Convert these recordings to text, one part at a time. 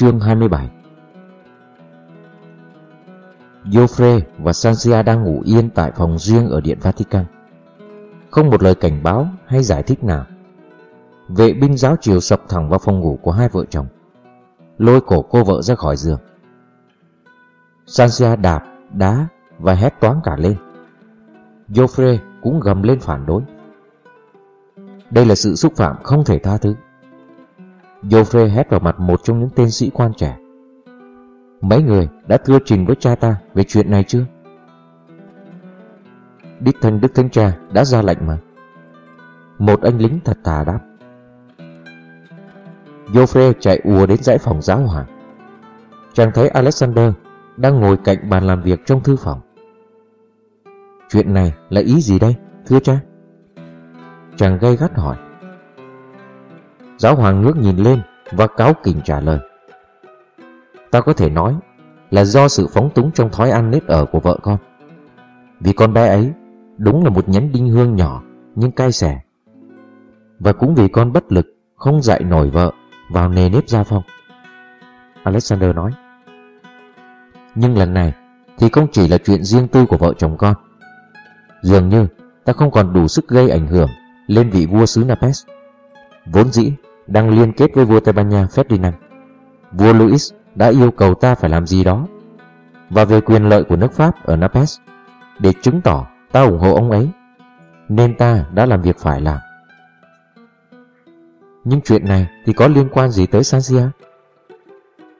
Chương 27 Joffre và Sanzia đang ngủ yên tại phòng riêng ở Điện Vatican. Không một lời cảnh báo hay giải thích nào. Vệ binh giáo triều sập thẳng vào phòng ngủ của hai vợ chồng. Lôi cổ cô vợ ra khỏi giường. Sanzia đạp, đá và hét toáng cả lên. Joffre cũng gầm lên phản đối. Đây là sự xúc phạm không thể tha thứ. Joffre hét vào mặt một trong những tên sĩ quan trẻ. Mấy người đã thưa trình với cha ta về chuyện này chưa? Đích thân Đức Thánh Cha đã ra lệnh mà. Một anh lính thật thà đáp. Joffre chạy ùa đến dãy phòng giáo hoàng. Chàng thấy Alexander đang ngồi cạnh bàn làm việc trong thư phòng. Chuyện này là ý gì đây, thưa cha? Chàng gây gắt hỏi. Giáo hoàng ngước nhìn lên và cáo kỉnh trả lời. Ta có thể nói là do sự phóng túng trong thói ăn nết ở của vợ con. Vì con bé ấy đúng là một nhánh đinh hương nhỏ nhưng cay xẻ. Và cũng vì con bất lực không dạy nổi vợ vào nề nếp gia phong. Alexander nói. Nhưng lần này thì không chỉ là chuyện riêng tư của vợ chồng con. Dường như ta không còn đủ sức gây ảnh hưởng lên vị vua xứ Napes. Vốn dĩ đang liên kết với vua Tây Ban Nha Ferdinand. Vua Louis đã yêu cầu ta phải làm gì đó. Và về quyền lợi của nước Pháp ở Napes, để chứng tỏ ta ủng hộ ông ấy, nên ta đã làm việc phải làm. Nhưng chuyện này thì có liên quan gì tới Sansia?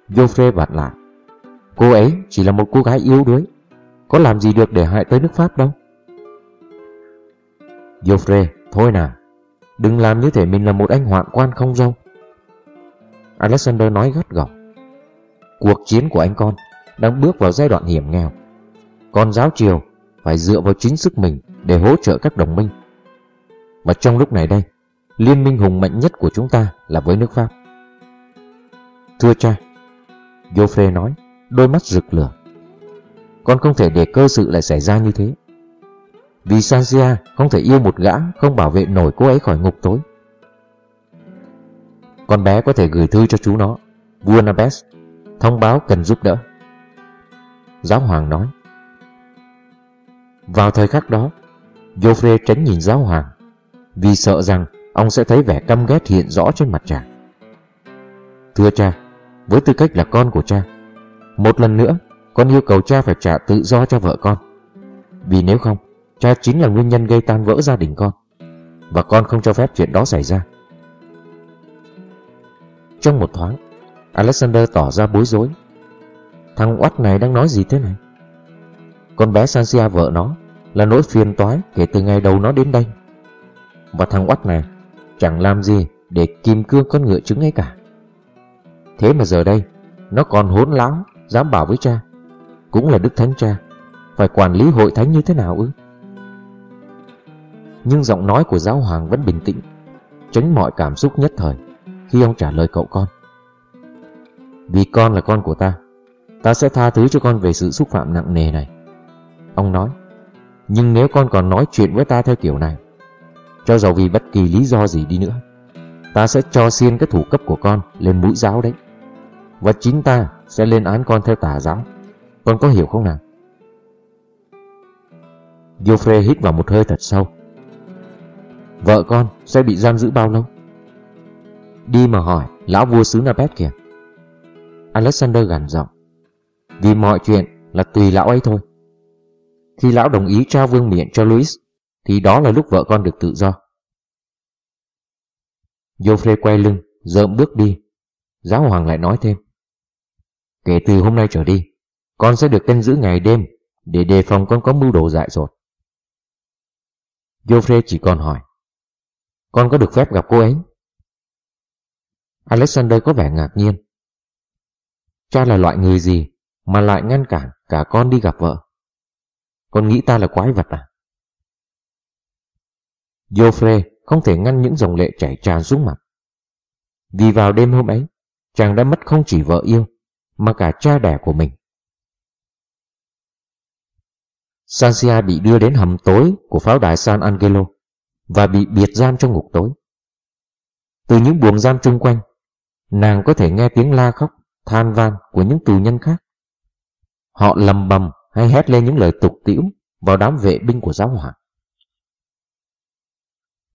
Joffre vặn lại. Cô ấy chỉ là một cô gái yếu đuối, có làm gì được để hại tới nước Pháp đâu. Joffre, thôi nào, đừng làm như thể mình là một anh hoạn quan không dâu. Alexander nói gắt gỏng. Cuộc chiến của anh con đang bước vào giai đoạn hiểm nghèo. Con giáo triều phải dựa vào chính sức mình để hỗ trợ các đồng minh. Mà trong lúc này đây, liên minh hùng mạnh nhất của chúng ta là với nước Pháp. Thưa cha, Joffre nói, đôi mắt rực lửa. Con không thể để cơ sự lại xảy ra như thế. Vì Sansia không thể yêu một gã không bảo vệ nổi cô ấy khỏi ngục tối. Con bé có thể gửi thư cho chú nó, vua thông báo cần giúp đỡ. Giáo hoàng nói. Vào thời khắc đó, Joffre tránh nhìn giáo hoàng, vì sợ rằng ông sẽ thấy vẻ căm ghét hiện rõ trên mặt chàng. Thưa cha, với tư cách là con của cha, một lần nữa con yêu cầu cha phải trả tự do cho vợ con. Vì nếu không, cha chính là nguyên nhân gây tan vỡ gia đình con, và con không cho phép chuyện đó xảy ra. Trong một thoáng, Alexander tỏ ra bối rối. Thằng oắt này đang nói gì thế này? Con bé Sansia vợ nó là nỗi phiền toái kể từ ngày đầu nó đến đây. Và thằng oắt này chẳng làm gì để kìm cương con ngựa trứng ấy cả. Thế mà giờ đây, nó còn hốn láo, dám bảo với cha. Cũng là Đức Thánh Cha, phải quản lý hội thánh như thế nào ư? Nhưng giọng nói của giáo hoàng vẫn bình tĩnh, tránh mọi cảm xúc nhất thời khi ông trả lời cậu con. Vì con là con của ta, ta sẽ tha thứ cho con về sự xúc phạm nặng nề này. Ông nói, nhưng nếu con còn nói chuyện với ta theo kiểu này, cho dầu vì bất kỳ lý do gì đi nữa, ta sẽ cho xiên cái thủ cấp của con lên mũi giáo đấy. Và chính ta sẽ lên án con theo tà giáo. Con có hiểu không nào? Geoffrey hít vào một hơi thật sâu. Vợ con sẽ bị giam giữ bao lâu? Đi mà hỏi lão vua xứ Napet kìa. Alexander gằn giọng. Vì mọi chuyện là tùy lão ấy thôi. Khi lão đồng ý trao vương miện cho Louis, thì đó là lúc vợ con được tự do. Joffrey quay lưng, dợm bước đi. Giáo hoàng lại nói thêm. Kể từ hôm nay trở đi, con sẽ được canh giữ ngày đêm để đề phòng con có mưu đồ dại dột. Joffrey chỉ còn hỏi. Con có được phép gặp cô ấy? Alexander có vẻ ngạc nhiên. Cha là loại người gì mà lại ngăn cản cả con đi gặp vợ? Con nghĩ ta là quái vật à? Joffre không thể ngăn những dòng lệ chảy tràn xuống mặt. Vì vào đêm hôm ấy, chàng đã mất không chỉ vợ yêu, mà cả cha đẻ của mình. Sancia bị đưa đến hầm tối của pháo đài San Angelo và bị biệt giam trong ngục tối. Từ những buồng giam chung quanh, nàng có thể nghe tiếng la khóc than van của những tù nhân khác. Họ lầm bầm hay hét lên những lời tục tiễu vào đám vệ binh của giáo hoàng.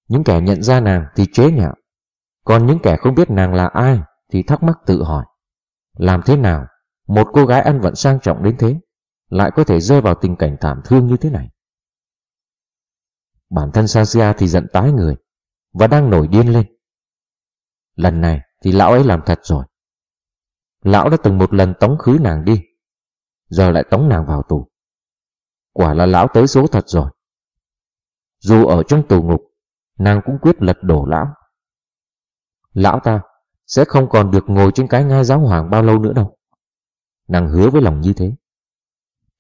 Những kẻ nhận ra nàng thì chế nhạo, còn những kẻ không biết nàng là ai thì thắc mắc tự hỏi. Làm thế nào một cô gái ăn vận sang trọng đến thế lại có thể rơi vào tình cảnh thảm thương như thế này? Bản thân Sansia thì giận tái người và đang nổi điên lên. Lần này thì lão ấy làm thật rồi. Lão đã từng một lần tống khứ nàng đi, giờ lại tống nàng vào tù. Quả là lão tới số thật rồi. Dù ở trong tù ngục, nàng cũng quyết lật đổ lão. Lão ta sẽ không còn được ngồi trên cái ngai giáo hoàng bao lâu nữa đâu. Nàng hứa với lòng như thế.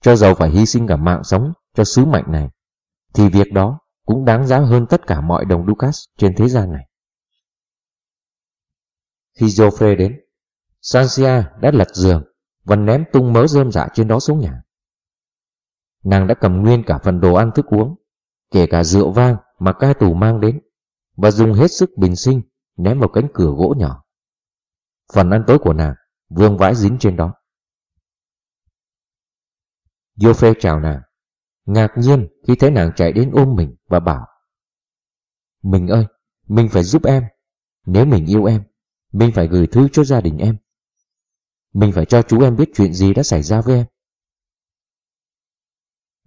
Cho dầu phải hy sinh cả mạng sống cho sứ mệnh này, thì việc đó cũng đáng giá hơn tất cả mọi đồng Ducas trên thế gian này. Khi Joffre đến, Sancia đã lật giường và ném tung mớ rơm rạ dạ trên đó xuống nhà. Nàng đã cầm nguyên cả phần đồ ăn thức uống, kể cả rượu vang mà cai tù mang đến, và dùng hết sức bình sinh ném vào cánh cửa gỗ nhỏ. Phần ăn tối của nàng vương vãi dính trên đó. Joffre chào nàng, ngạc nhiên khi thấy nàng chạy đến ôm mình và bảo Mình ơi, mình phải giúp em. Nếu mình yêu em, mình phải gửi thư cho gia đình em. Mình phải cho chú em biết chuyện gì đã xảy ra với em.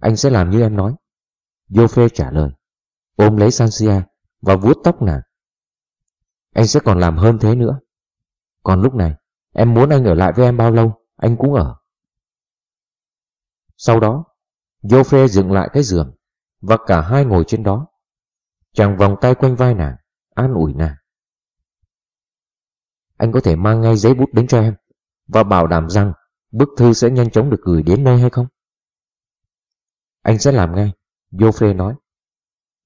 Anh sẽ làm như em nói. Joffre trả lời, ôm lấy Sansia và vuốt tóc nàng. Anh sẽ còn làm hơn thế nữa. Còn lúc này, em muốn anh ở lại với em bao lâu, anh cũng ở. Sau đó, Joffre dựng lại cái giường và cả hai ngồi trên đó. Chàng vòng tay quanh vai nàng, an ủi nàng. Anh có thể mang ngay giấy bút đến cho em và bảo đảm rằng bức thư sẽ nhanh chóng được gửi đến nơi hay không? Anh sẽ làm ngay, Joffre nói,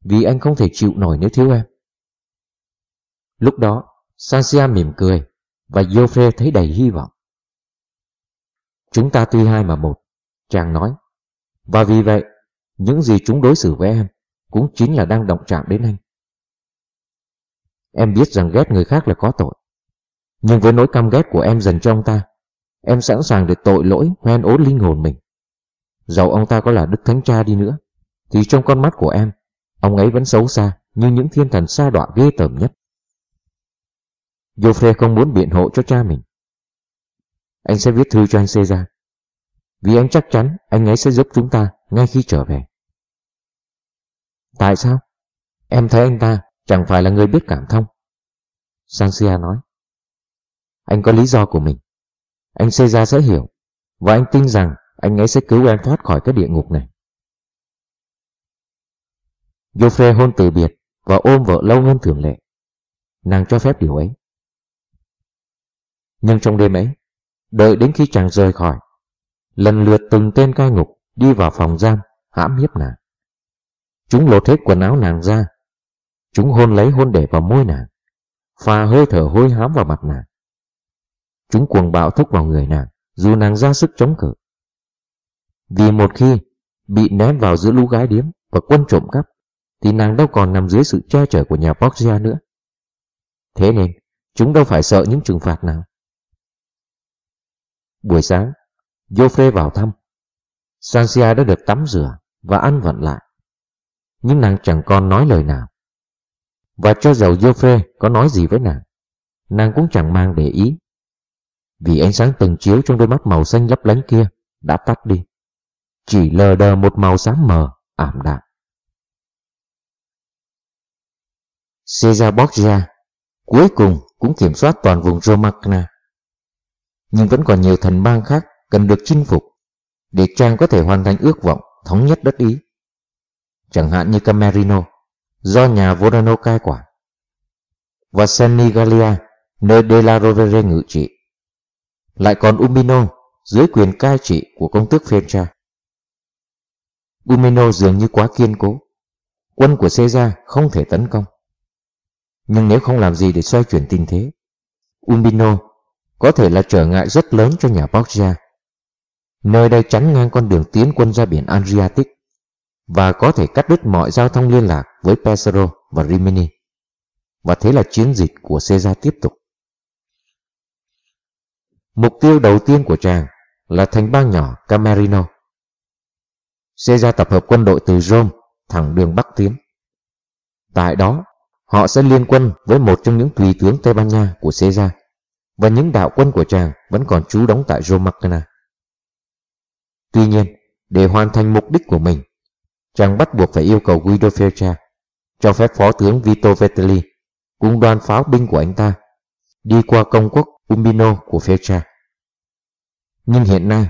vì anh không thể chịu nổi nếu thiếu em. Lúc đó, Sansia mỉm cười và Joffre thấy đầy hy vọng. Chúng ta tuy hai mà một, chàng nói, và vì vậy, những gì chúng đối xử với em cũng chính là đang động chạm đến anh. Em biết rằng ghét người khác là có tội. Nhưng với nỗi căm ghét của em dành cho ông ta, em sẵn sàng để tội lỗi hoen ố linh hồn mình. Dẫu ông ta có là Đức Thánh Cha đi nữa, thì trong con mắt của em, ông ấy vẫn xấu xa như những thiên thần xa đọa ghê tởm nhất. Joffre không muốn biện hộ cho cha mình. Anh sẽ viết thư cho anh Caesar. Vì em chắc chắn anh ấy sẽ giúp chúng ta ngay khi trở về. Tại sao? Em thấy anh ta chẳng phải là người biết cảm thông. sanxia nói. Anh có lý do của mình. Anh seja sẽ hiểu. Và anh tin rằng anh ấy sẽ cứu em thoát khỏi cái địa ngục này. Joffre hôn từ biệt và ôm vợ lâu hơn thường lệ. Nàng cho phép điều ấy. Nhưng trong đêm ấy, đợi đến khi chàng rời khỏi, lần lượt từng tên cai ngục đi vào phòng giam, hãm hiếp nàng. Chúng lột hết quần áo nàng ra, chúng hôn lấy hôn để vào môi nàng, pha hơi thở hôi hám vào mặt nàng. Chúng cuồng bạo thúc vào người nàng, dù nàng ra sức chống cự. Vì một khi bị ném vào giữa lũ gái điếm và quân trộm cắp, thì nàng đâu còn nằm dưới sự che chở của nhà Borgia nữa. Thế nên, chúng đâu phải sợ những trừng phạt nào. Buổi sáng, Joffre vào thăm. Sanxia đã được tắm rửa và ăn vận lại. Nhưng nàng chẳng còn nói lời nào. Và cho dầu Joffre có nói gì với nàng, nàng cũng chẳng mang để ý. Vì ánh sáng từng chiếu trong đôi mắt màu xanh lấp lánh kia đã tắt đi. Chỉ lờ đờ một màu xám mờ, ảm đạm. Caesar Borgia cuối cùng cũng kiểm soát toàn vùng Romagna nhưng vẫn còn nhiều thần bang khác cần được chinh phục để chàng có thể hoàn thành ước vọng thống nhất đất Ý. Chẳng hạn như Camerino, do nhà Vorano cai quản, và Senigallia, nơi De La Rovere ngự trị. Lại còn Umino, dưới quyền cai trị của công tước Fiencha. Umino dường như quá kiên cố, quân của Caesar không thể tấn công. Nhưng nếu không làm gì để xoay chuyển tình thế, Umbino có thể là trở ngại rất lớn cho nhà Borgia. Nơi đây chắn ngang con đường tiến quân ra biển Adriatic và có thể cắt đứt mọi giao thông liên lạc với Pesaro và Rimini. Và thế là chiến dịch của Caesar tiếp tục. Mục tiêu đầu tiên của chàng là thành bang nhỏ Camerino. Caesar tập hợp quân đội từ Rome thẳng đường Bắc tiến. Tại đó, họ sẽ liên quân với một trong những tùy tướng Tây Ban Nha của Caesar và những đạo quân của chàng vẫn còn trú đóng tại Romagna. Tuy nhiên, để hoàn thành mục đích của mình, chàng bắt buộc phải yêu cầu Guido Felcha cho phép phó tướng Vito Vetelli cùng đoàn pháo binh của anh ta đi qua công quốc Umbino của Felcha. Nhưng hiện nay,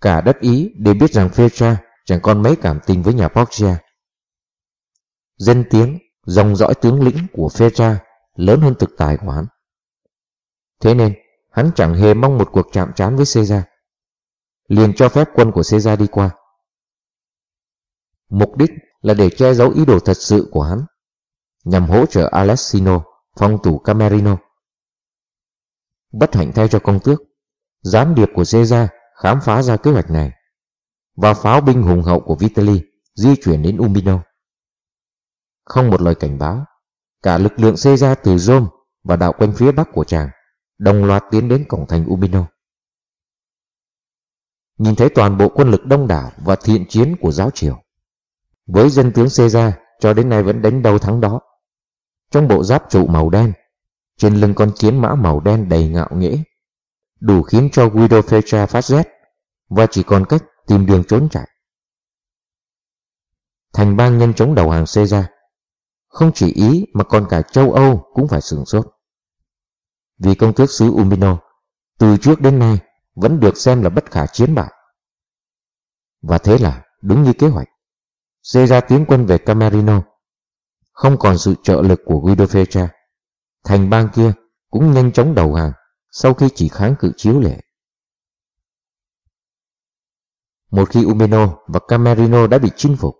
cả đất Ý đều biết rằng Felcha chẳng còn mấy cảm tình với nhà Borgia. Dân tiếng, dòng dõi tướng lĩnh của Felcha lớn hơn thực tài của hắn. Thế nên, hắn chẳng hề mong một cuộc chạm trán với Caesar. Liền cho phép quân của Caesar đi qua. Mục đích là để che giấu ý đồ thật sự của hắn, nhằm hỗ trợ Alessino, phong tủ Camerino. Bất hạnh thay cho công tước, gián điệp của Caesar khám phá ra kế hoạch này, và pháo binh hùng hậu của Vitelli di chuyển đến Umbino. Không một lời cảnh báo, cả lực lượng Caesar từ Rome và đạo quanh phía bắc của chàng đồng loạt tiến đến cổng thành Umino. Nhìn thấy toàn bộ quân lực đông đảo và thiện chiến của giáo triều, với dân tướng Caesar cho đến nay vẫn đánh đầu thắng đó. Trong bộ giáp trụ màu đen, trên lưng con chiến mã màu đen đầy ngạo nghễ, đủ khiến cho Guido Fecha phát rét và chỉ còn cách tìm đường trốn chạy. Thành bang nhân chống đầu hàng Caesar, không chỉ Ý mà còn cả châu Âu cũng phải sửng sốt vì công tước xứ Umino từ trước đến nay vẫn được xem là bất khả chiến bại. Và thế là đúng như kế hoạch, xê ra tiến quân về Camerino. Không còn sự trợ lực của Guido Fecha, thành bang kia cũng nhanh chóng đầu hàng sau khi chỉ kháng cự chiếu lệ. Một khi Umino và Camerino đã bị chinh phục,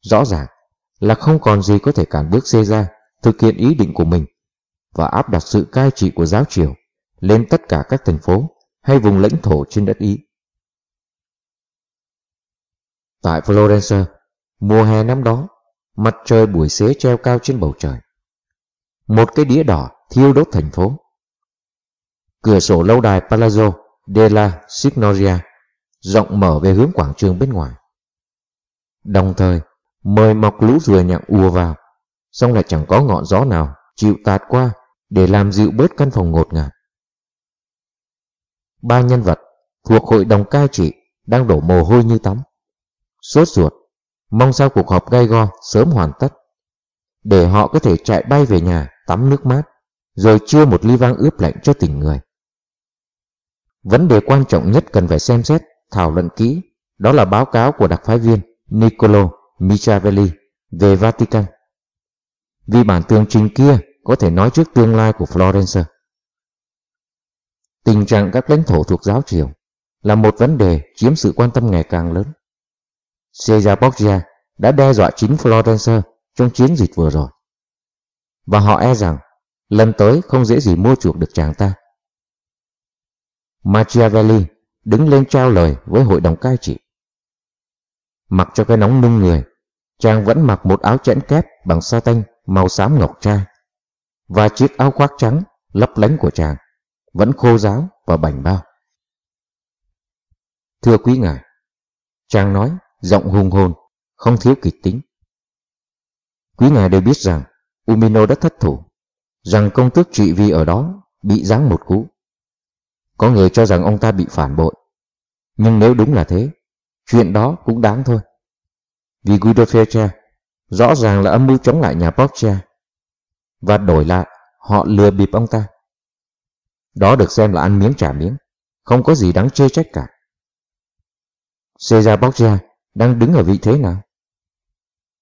rõ ràng là không còn gì có thể cản bước Caesar thực hiện ý định của mình và áp đặt sự cai trị của giáo triều lên tất cả các thành phố hay vùng lãnh thổ trên đất Ý. Tại Florence, mùa hè năm đó, mặt trời buổi xế treo cao trên bầu trời. Một cái đĩa đỏ thiêu đốt thành phố. Cửa sổ lâu đài Palazzo della Signoria rộng mở về hướng quảng trường bên ngoài. Đồng thời, mời mọc lũ rùa nhặng ùa vào, xong lại chẳng có ngọn gió nào chịu tạt qua để làm dịu bớt căn phòng ngột ngạt. Ba nhân vật thuộc hội đồng cai trị đang đổ mồ hôi như tắm. Sốt ruột, mong sao cuộc họp gai go sớm hoàn tất, để họ có thể chạy bay về nhà tắm nước mát, rồi chưa một ly vang ướp lạnh cho tình người. Vấn đề quan trọng nhất cần phải xem xét, thảo luận kỹ, đó là báo cáo của đặc phái viên Niccolo Michiavelli về Vatican. Vì bản tường trình kia có thể nói trước tương lai của Florence. Tình trạng các lãnh thổ thuộc giáo triều là một vấn đề chiếm sự quan tâm ngày càng lớn. Caesar Borgia đã đe dọa chính Florence trong chiến dịch vừa rồi. Và họ e rằng lần tới không dễ gì mua chuộc được chàng ta. Machiavelli đứng lên trao lời với hội đồng cai trị. Mặc cho cái nóng nung người, chàng vẫn mặc một áo chẽn kép bằng sa tanh màu xám ngọc trai và chiếc áo khoác trắng lấp lánh của chàng vẫn khô ráo và bảnh bao. Thưa quý ngài, chàng nói giọng hùng hồn, không thiếu kịch tính. Quý ngài đều biết rằng Umino đã thất thủ, rằng công tước trị vì ở đó bị giáng một cú. Có người cho rằng ông ta bị phản bội, nhưng nếu đúng là thế, chuyện đó cũng đáng thôi. Vì Guido Fecha rõ ràng là âm mưu chống lại nhà Borgia và đổi lại họ lừa bịp ông ta. Đó được xem là ăn miếng trả miếng, không có gì đáng chê trách cả. Caesar Borgia đang đứng ở vị thế nào?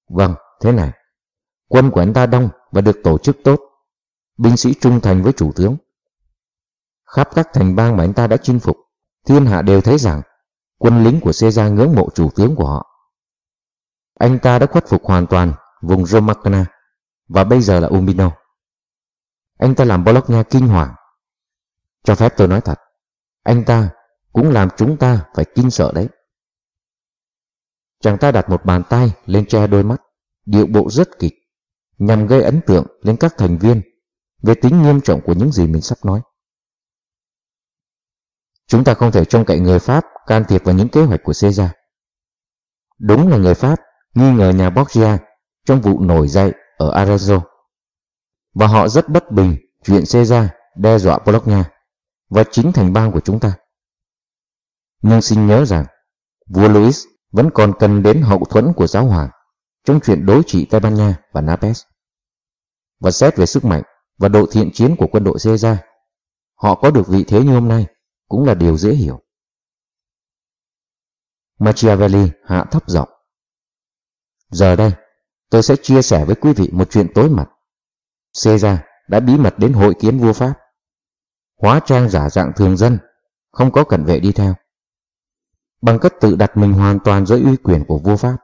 Vâng, thế này. Quân của anh ta đông và được tổ chức tốt, binh sĩ trung thành với chủ tướng. Khắp các thành bang mà anh ta đã chinh phục, thiên hạ đều thấy rằng quân lính của Caesar ngưỡng mộ chủ tướng của họ. Anh ta đã khuất phục hoàn toàn vùng Romagna và bây giờ là Umino. Anh ta làm Bologna kinh hoàng. Cho phép tôi nói thật, anh ta cũng làm chúng ta phải kinh sợ đấy. Chàng ta đặt một bàn tay lên che đôi mắt, điệu bộ rất kịch, nhằm gây ấn tượng lên các thành viên về tính nghiêm trọng của những gì mình sắp nói. Chúng ta không thể trông cậy người Pháp can thiệp vào những kế hoạch của Caesar. Đúng là người Pháp nghi ngờ nhà Borgia trong vụ nổi dậy ở Arezzo. Và họ rất bất bình chuyện Caesar đe dọa Bologna và chính thành bang của chúng ta. Nhưng xin nhớ rằng, vua Louis vẫn còn cần đến hậu thuẫn của giáo hoàng trong chuyện đối trị Tây Ban Nha và Naples. Và xét về sức mạnh và độ thiện chiến của quân đội Caesar, họ có được vị thế như hôm nay cũng là điều dễ hiểu. Machiavelli hạ thấp giọng. Giờ đây, tôi sẽ chia sẻ với quý vị một chuyện tối mặt. Caesar đã bí mật đến hội kiến vua Pháp. Hóa trang giả dạng thường dân, không có cận vệ đi theo. Bằng cách tự đặt mình hoàn toàn dưới uy quyền của vua Pháp.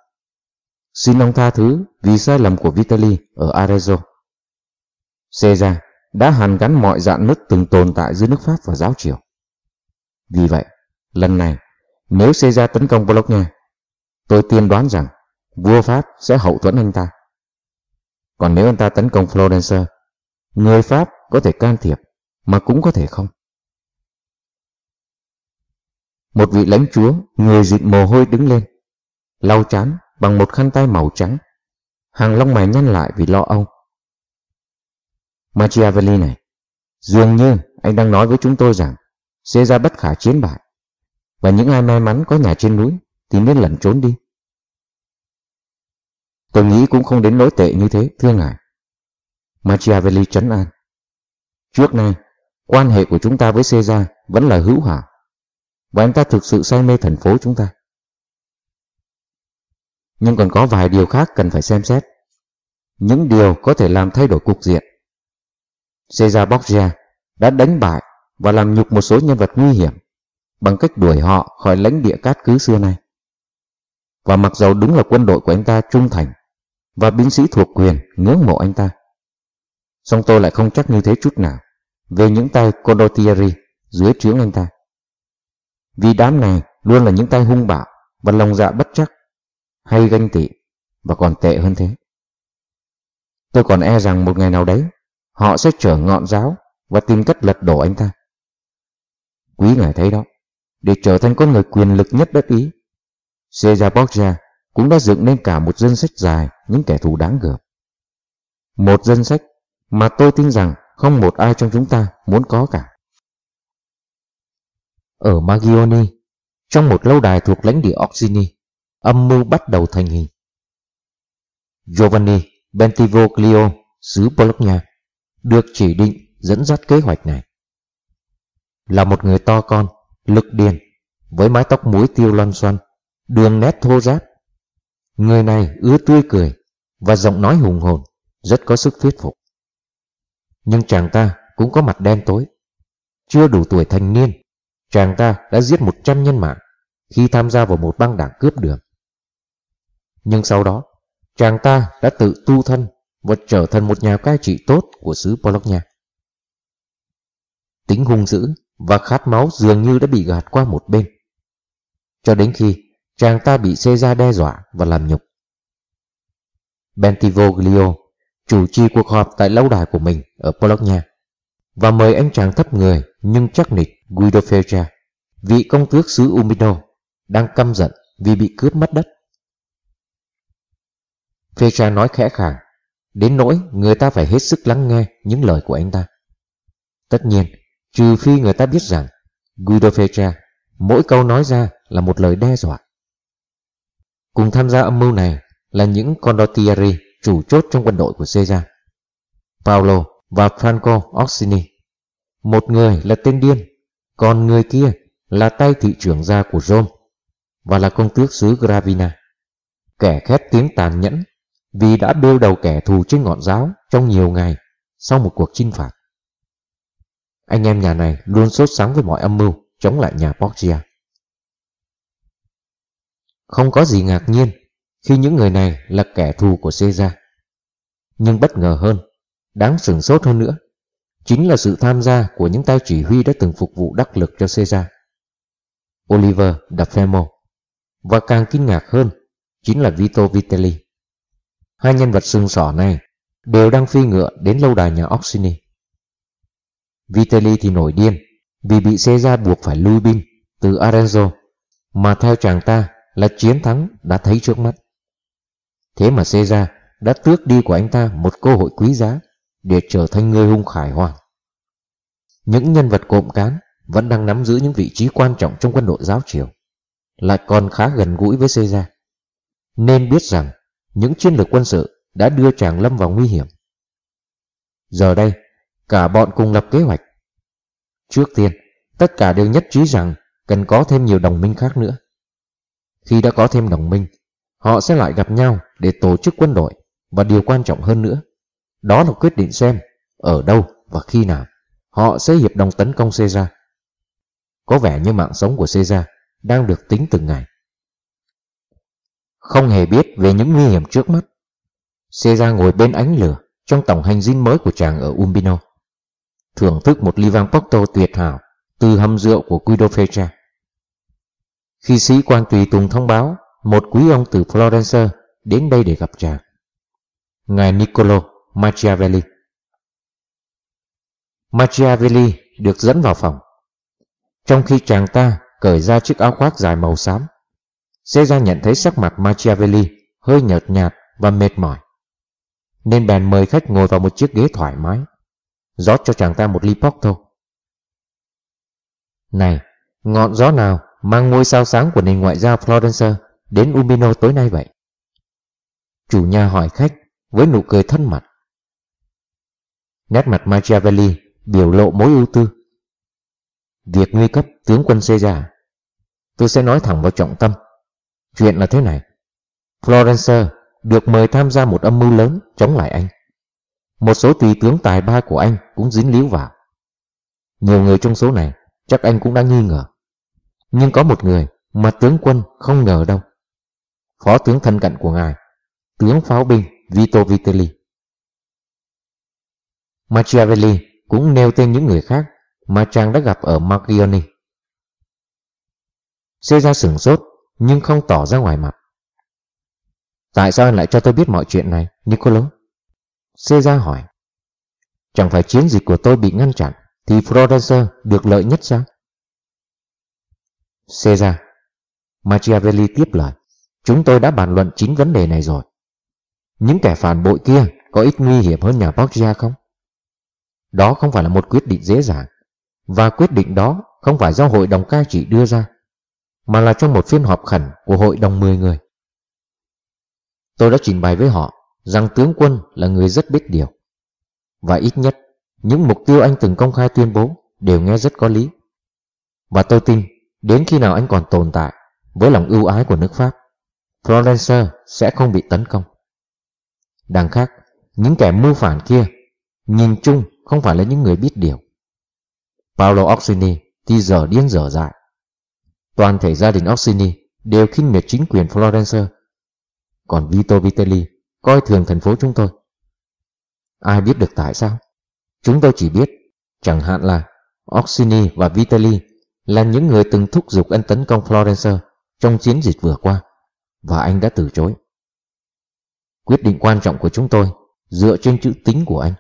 Xin ông tha thứ vì sai lầm của Vitali ở Arezzo. Caesar đã hàn gắn mọi dạn nứt từng tồn tại giữa nước Pháp và giáo triều. Vì vậy, lần này, nếu Caesar tấn công Bologna, tôi tiên đoán rằng vua Pháp sẽ hậu thuẫn anh ta. Còn nếu anh ta tấn công Florence, người Pháp có thể can thiệp, mà cũng có thể không. Một vị lãnh chúa, người dịt mồ hôi đứng lên, lau chán bằng một khăn tay màu trắng. Hàng lông mày nhăn lại vì lo âu. Machiavelli này, dường như anh đang nói với chúng tôi rằng Caesar bất khả chiến bại, và những ai may mắn có nhà trên núi thì nên lẩn trốn đi. Tôi nghĩ cũng không đến nỗi tệ như thế, thưa ngài. Machiavelli trấn an. Trước nay, quan hệ của chúng ta với Caesar vẫn là hữu hảo, và anh ta thực sự say mê thành phố chúng ta. Nhưng còn có vài điều khác cần phải xem xét. Những điều có thể làm thay đổi cục diện. Caesar Borgia đã đánh bại và làm nhục một số nhân vật nguy hiểm bằng cách đuổi họ khỏi lãnh địa cát cứ xưa nay. Và mặc dầu đúng là quân đội của anh ta trung thành và binh sĩ thuộc quyền ngưỡng mộ anh ta, song tôi lại không chắc như thế chút nào về những tay Condottieri dưới trướng anh ta. Vì đám này luôn là những tay hung bạo và lòng dạ bất chắc, hay ganh tị và còn tệ hơn thế. Tôi còn e rằng một ngày nào đấy họ sẽ trở ngọn giáo và tìm cách lật đổ anh ta. Quý ngài thấy đó, để trở thành con người quyền lực nhất đất Ý, Caesar Borgia cũng đã dựng nên cả một danh sách dài những kẻ thù đáng gờm. Một danh sách mà tôi tin rằng không một ai trong chúng ta muốn có cả. Ở Magioni, trong một lâu đài thuộc lãnh địa Orsini, âm mưu bắt đầu thành hình. Giovanni Bentivoglio, xứ Bologna, được chỉ định dẫn dắt kế hoạch này. Là một người to con, lực điền, với mái tóc muối tiêu loan xoăn, đường nét thô ráp. Người này ưa tươi cười và giọng nói hùng hồn, rất có sức thuyết phục. Nhưng chàng ta cũng có mặt đen tối. Chưa đủ tuổi thành niên, chàng ta đã giết 100 nhân mạng khi tham gia vào một băng đảng cướp đường. Nhưng sau đó, chàng ta đã tự tu thân và trở thành một nhà cai trị tốt của xứ Bologna. Tính hung dữ và khát máu dường như đã bị gạt qua một bên. Cho đến khi chàng ta bị Caesar đe dọa và làm nhục. Bentivoglio chủ trì cuộc họp tại lâu đài của mình ở Bologna và mời anh chàng thấp người nhưng chắc nịch Guido Ferra, vị công tước xứ Umino, đang căm giận vì bị cướp mất đất. Ferra nói khẽ khàng, đến nỗi người ta phải hết sức lắng nghe những lời của anh ta. Tất nhiên, trừ phi người ta biết rằng Guido Ferra mỗi câu nói ra là một lời đe dọa. Cùng tham gia âm mưu này là những condottieri chủ chốt trong quân đội của Caesar. Paolo và Franco Orsini. Một người là tên điên, còn người kia là tay thị trưởng gia của Rome và là công tước xứ Gravina. Kẻ khét tiếng tàn nhẫn vì đã bêu đầu kẻ thù trên ngọn giáo trong nhiều ngày sau một cuộc chinh phạt. Anh em nhà này luôn sốt sắng với mọi âm mưu chống lại nhà Borgia. Không có gì ngạc nhiên khi những người này là kẻ thù của Caesar. Nhưng bất ngờ hơn, đáng sửng sốt hơn nữa, chính là sự tham gia của những tay chỉ huy đã từng phục vụ đắc lực cho Caesar. Oliver da Femo, và càng kinh ngạc hơn, chính là Vito Vitelli. Hai nhân vật sừng sỏ này đều đang phi ngựa đến lâu đài nhà Orsini. Vitelli thì nổi điên vì bị Caesar buộc phải lui binh từ Arezzo mà theo chàng ta là chiến thắng đã thấy trước mắt. Thế mà Caesar đã tước đi của anh ta một cơ hội quý giá để trở thành người hung khải hoàng. Những nhân vật cộm cán vẫn đang nắm giữ những vị trí quan trọng trong quân đội giáo triều, lại còn khá gần gũi với Caesar. Nên biết rằng những chiến lược quân sự đã đưa chàng lâm vào nguy hiểm. Giờ đây, cả bọn cùng lập kế hoạch. Trước tiên, tất cả đều nhất trí rằng cần có thêm nhiều đồng minh khác nữa. Khi đã có thêm đồng minh, họ sẽ lại gặp nhau để tổ chức quân đội và điều quan trọng hơn nữa, đó là quyết định xem ở đâu và khi nào họ sẽ hiệp đồng tấn công Caesar. Có vẻ như mạng sống của Caesar đang được tính từng ngày. Không hề biết về những nguy hiểm trước mắt, Caesar ngồi bên ánh lửa trong tổng hành dinh mới của chàng ở Umbino, thưởng thức một ly vang Porto tuyệt hảo từ hầm rượu của Guido Fecha. Khi sĩ quan tùy tùng thông báo một quý ông từ Florence đến đây để gặp chàng. Ngài Niccolo Machiavelli Machiavelli được dẫn vào phòng. Trong khi chàng ta cởi ra chiếc áo khoác dài màu xám, Caesar nhận thấy sắc mặt Machiavelli hơi nhợt nhạt và mệt mỏi. Nên bèn mời khách ngồi vào một chiếc ghế thoải mái, rót cho chàng ta một ly porto. Này, ngọn gió nào mang ngôi sao sáng của nền ngoại giao Florence đến Umino tối nay vậy? Chủ nhà hỏi khách với nụ cười thân mật. Nét mặt Machiavelli biểu lộ mối ưu tư. Việc nguy cấp tướng quân Caesar, tôi sẽ nói thẳng vào trọng tâm. Chuyện là thế này. Florence được mời tham gia một âm mưu lớn chống lại anh. Một số tùy tướng tài ba của anh cũng dính líu vào. Nhiều người trong số này chắc anh cũng đã nghi ngờ. Nhưng có một người mà tướng quân không ngờ đâu. Phó tướng thân cận của ngài, tướng pháo binh Vito Vitelli. Machiavelli cũng nêu tên những người khác mà chàng đã gặp ở Marchioni. Caesar sửng sốt nhưng không tỏ ra ngoài mặt. Tại sao anh lại cho tôi biết mọi chuyện này, Niccolo? Caesar hỏi. Chẳng phải chiến dịch của tôi bị ngăn chặn thì Florence được lợi nhất sao? Caesar, Machiavelli tiếp lời. Chúng tôi đã bàn luận chính vấn đề này rồi. Những kẻ phản bội kia có ít nguy hiểm hơn nhà Borgia không? Đó không phải là một quyết định dễ dàng, và quyết định đó không phải do hội đồng cai trị đưa ra, mà là trong một phiên họp khẩn của hội đồng 10 người. Tôi đã trình bày với họ rằng tướng quân là người rất biết điều, và ít nhất những mục tiêu anh từng công khai tuyên bố đều nghe rất có lý. Và tôi tin đến khi nào anh còn tồn tại với lòng ưu ái của nước Pháp, Florence sẽ không bị tấn công. Đằng khác, những kẻ mưu phản kia nhìn chung không phải là những người biết điều. Paolo Orsini thì dở điên dở dại. Toàn thể gia đình Orsini đều khinh miệt chính quyền Florence. Còn Vito Vitelli coi thường thành phố chúng tôi. Ai biết được tại sao? Chúng tôi chỉ biết, chẳng hạn là Orsini và Vitelli là những người từng thúc giục anh tấn công Florence trong chiến dịch vừa qua, và anh đã từ chối. Quyết định quan trọng của chúng tôi dựa trên chữ tính của anh.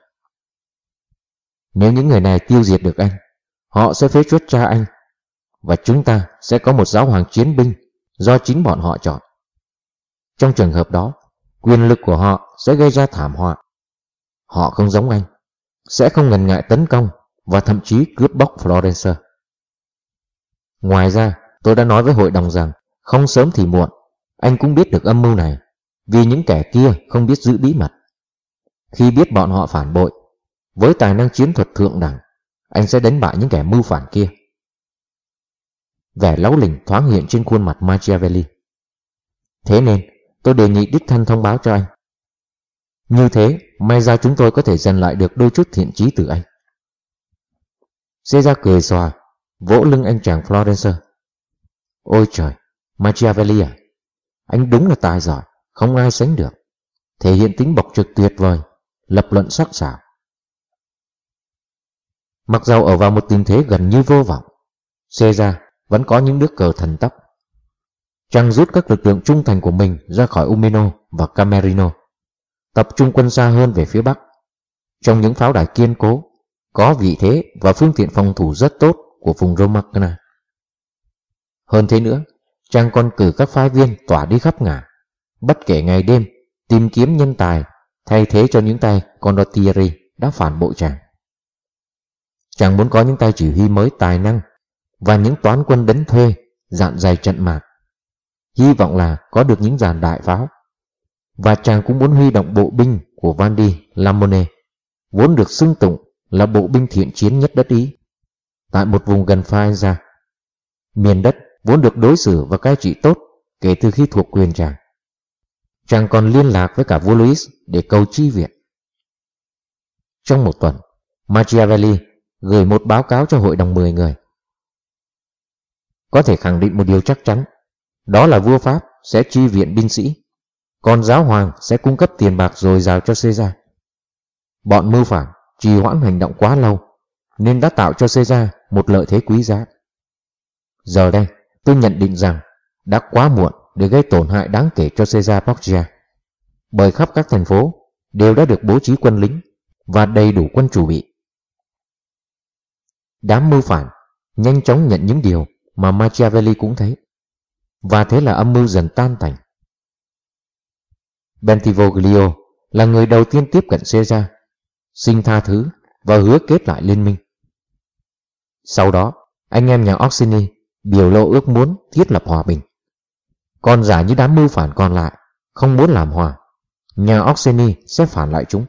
Nếu những người này tiêu diệt được anh, họ sẽ phế chuất cha anh, và chúng ta sẽ có một giáo hoàng chiến binh do chính bọn họ chọn. Trong trường hợp đó, quyền lực của họ sẽ gây ra thảm họa. Họ không giống anh, sẽ không ngần ngại tấn công và thậm chí cướp bóc Florence. Ngoài ra, tôi đã nói với hội đồng rằng không sớm thì muộn, anh cũng biết được âm mưu này vì những kẻ kia không biết giữ bí mật. Khi biết bọn họ phản bội, với tài năng chiến thuật thượng đẳng, anh sẽ đánh bại những kẻ mưu phản kia. Vẻ láu lỉnh thoáng hiện trên khuôn mặt Machiavelli. Thế nên, tôi đề nghị đích thân thông báo cho anh. Như thế, may ra chúng tôi có thể giành lại được đôi chút thiện trí từ anh. Caesar cười xòa, vỗ lưng anh chàng Florence. Ôi trời, Machiavelli à, anh đúng là tài giỏi không ai sánh được, thể hiện tính bộc trực tuyệt vời, lập luận sắc sảo. Mặc dầu ở vào một tình thế gần như vô vọng, Caesar vẫn có những nước cờ thần tốc. Trăng rút các lực lượng trung thành của mình ra khỏi Umino và Camerino, tập trung quân xa hơn về phía bắc. Trong những pháo đài kiên cố, có vị thế và phương tiện phòng thủ rất tốt của vùng Romagna. Hơn thế nữa, Trang còn cử các phái viên tỏa đi khắp ngả, bất kể ngày đêm, tìm kiếm nhân tài thay thế cho những tay condottieri đã phản bội chàng. Chàng muốn có những tay chỉ huy mới tài năng và những toán quân đánh thuê dạn dày trận mạc. Hy vọng là có được những dàn đại pháo. Và chàng cũng muốn huy động bộ binh của Vandi Lamone, vốn được xưng tụng là bộ binh thiện chiến nhất đất Ý, tại một vùng gần Faenza. Miền đất vốn được đối xử và cai trị tốt kể từ khi thuộc quyền chàng. Chàng còn liên lạc với cả vua Louis để cầu chi viện. Trong một tuần, Machiavelli gửi một báo cáo cho hội đồng 10 người. Có thể khẳng định một điều chắc chắn, đó là vua Pháp sẽ chi viện binh sĩ, còn giáo hoàng sẽ cung cấp tiền bạc dồi dào cho Caesar. Bọn mưu phản trì hoãn hành động quá lâu, nên đã tạo cho Caesar một lợi thế quý giá. Giờ đây, tôi nhận định rằng đã quá muộn để gây tổn hại đáng kể cho Caesar Borgia, bởi khắp các thành phố đều đã được bố trí quân lính và đầy đủ quân chủ bị. Đám mưu phản nhanh chóng nhận những điều mà Machiavelli cũng thấy, và thế là âm mưu dần tan tành. Bentivoglio là người đầu tiên tiếp cận Caesar, xin tha thứ và hứa kết lại liên minh. Sau đó, anh em nhà Orsini biểu lộ ước muốn thiết lập hòa bình. Còn giả như đám mưu phản còn lại không muốn làm hòa, nhà Orsini sẽ phản lại chúng.